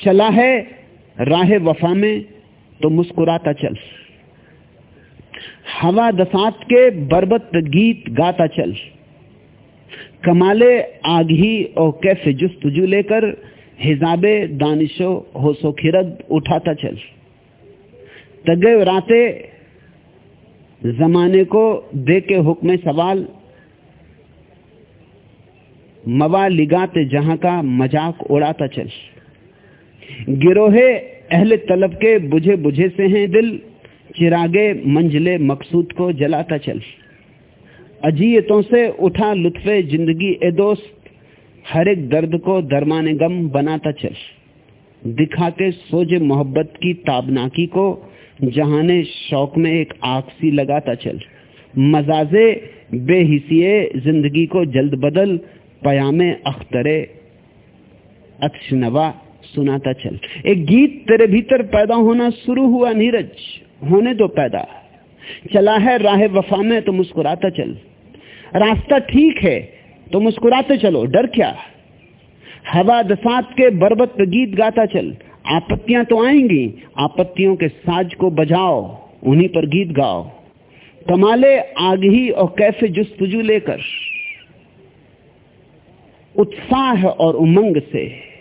चला है राह वफा में तो मुस्कुराता चल। हवा दसात के बरबत गीत गाता चल। कमाले आग ही और कैसे जुस्तजू लेकर हिजाबे दानिशो होसो खिरद उठाता चल। तगे राते जमाने को दे के हुक्म सवाल, मवा लिगाते जहाँ का मज़ाक उड़ाता चल। गिरोहे अहले तलब के बुझे बुझे से हैं दिल चिरागे मंजले मकसूद को जलाता चल। अजीयतों से उठा लुत्फे ज़िंदगी ए दोस्त, हर एक दर्द को दरमान गम बनाता चल। दिखा के सोजे मोहब्बत की ताबनाकी को, जहाने शौक में एक आग सी लगाता चल। मजाजे बेहिसिए ज़िंदगी को जल्द बदल, पयामे अख्तरे अक्षनवा सुनाता चल। एक गीत तेरे भीतर पैदा होना शुरू हुआ नीरज होने दो पैदा। चला है राह वफा में तो मुस्कुराता चल। रास्ता ठीक है तो मुस्कुराते चलो, डर क्या? हवा दसात के बरबत गीत गाता चल। आपत्तियाँ तो आएँगी, आपत्तियों के साज को बजाओ, उन्हीं पर गीत गाओ। कमाले आग ही और कैसे जुस्तजू लेकर। उत्साह और उमंग से।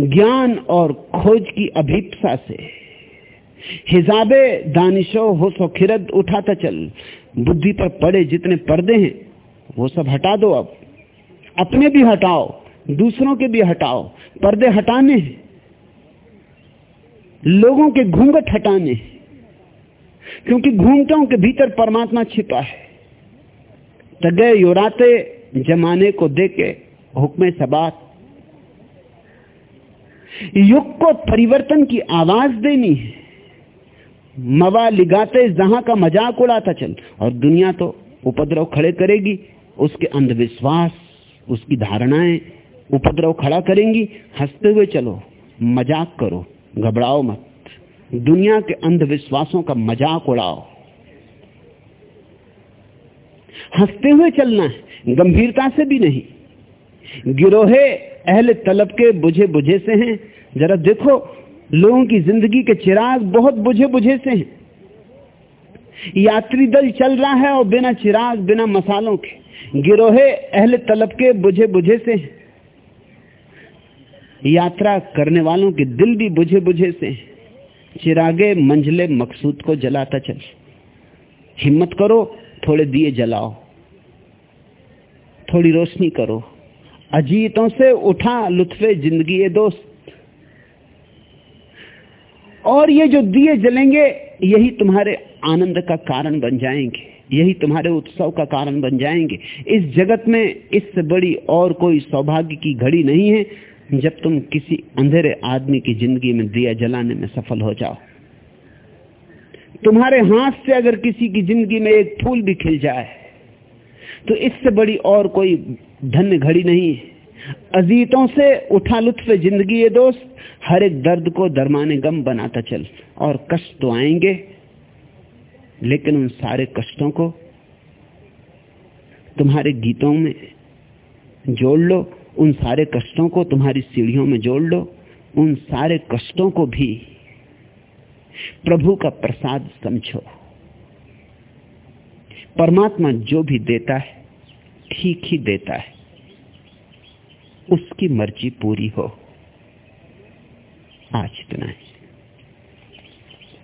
ज्ञान और खोज की अभिप्सा से। हिजाबे दानिशो हो सो खिरद उठाता चल। बुद्धि पर पड़े जितने पर्दे हैं, वो सब हटा दो अब। अपने भी हटाओ, दूसरों के भी हटाओ। पर्दे हटाने हैं। लोगों के घूंघट हटाने हैं। क्योंकि घूंघटों के भीतर परमात्मा छिपा है। तगे योराते जमाने को देके हुक्म सबात। युग को परिवर्तन की आवाज़ देनी है। मवा लिगाते, जहाँ का मज़ाक उड़ाता, चल। और दुनिया तो उपद्रव खड़े करेगी, उसके अंधविश्वास, उसकी धारणाएँ उपद्रव खड़ा करेंगी। हँसते हुए चलो, मज़ाक करो, घबराओ मत। दुनिया के अंधविश्वासों का मज़ाक उड़ाओ। हँसते हुए चलना है, गंभीरता से भी नहीं। गिरोहे अहल तलब के बुझे बुझे से हैं। जरा देखो लोगों की ज़िंदगी के चिराग बहुत बुझे बुझे से हैं। यात्री दल चल रहा है और बिना चिराग, बिना मसालों के। गिरोहे अहल तलब के बुझे बुझे से हैं। यात्रा करने वालों के दिल भी बुझे बुझे से हैं। चिरागे मंझले मकसूद को जलाता चल। हिम्मत करो, थोड़े दिए जलाओ। थोड़ी रोशनी करो। अजीतों से उठा लुत्फे ज़िंदगी दोस्त। और ये जो दिए जलेंगे, यही तुम्हारे आनंद का कारण बन जाएँगे। यही तुम्हारे उत्सव का कारण बन जाएँगे। इस जगत में इससे बड़ी और कोई सौभाग्य की घड़ी नहीं है, जब तुम किसी अंधेरे आदमी की ज़िंदगी में दिया जलाने में सफल हो जाओ। तुम्हारे हाथ से अगर किसी की ज़िंदगी में एक फूल भी खिल जाए तो इससे बड़ी और कोई धन्य घड़ी नहीं है। अजीतों से उठा लुत्फ ज़िंदगी ये दोस्त। हर एक दर्द को दरमाने गम बनाता चल। और कष्ट तो आएँगे, लेकिन उन सारे कष्टों को तुम्हारे गीतों में जोड़ लो। उन सारे कष्टों को तुम्हारी सीढ़ियों में जोड़ लो। उन सारे कष्टों को भी प्रभु का प्रसाद समझो। परमात्मा जो भी देता है, ठीक ही देता है। उसकी मर्ज़ी पूरी हो। आज इतना है।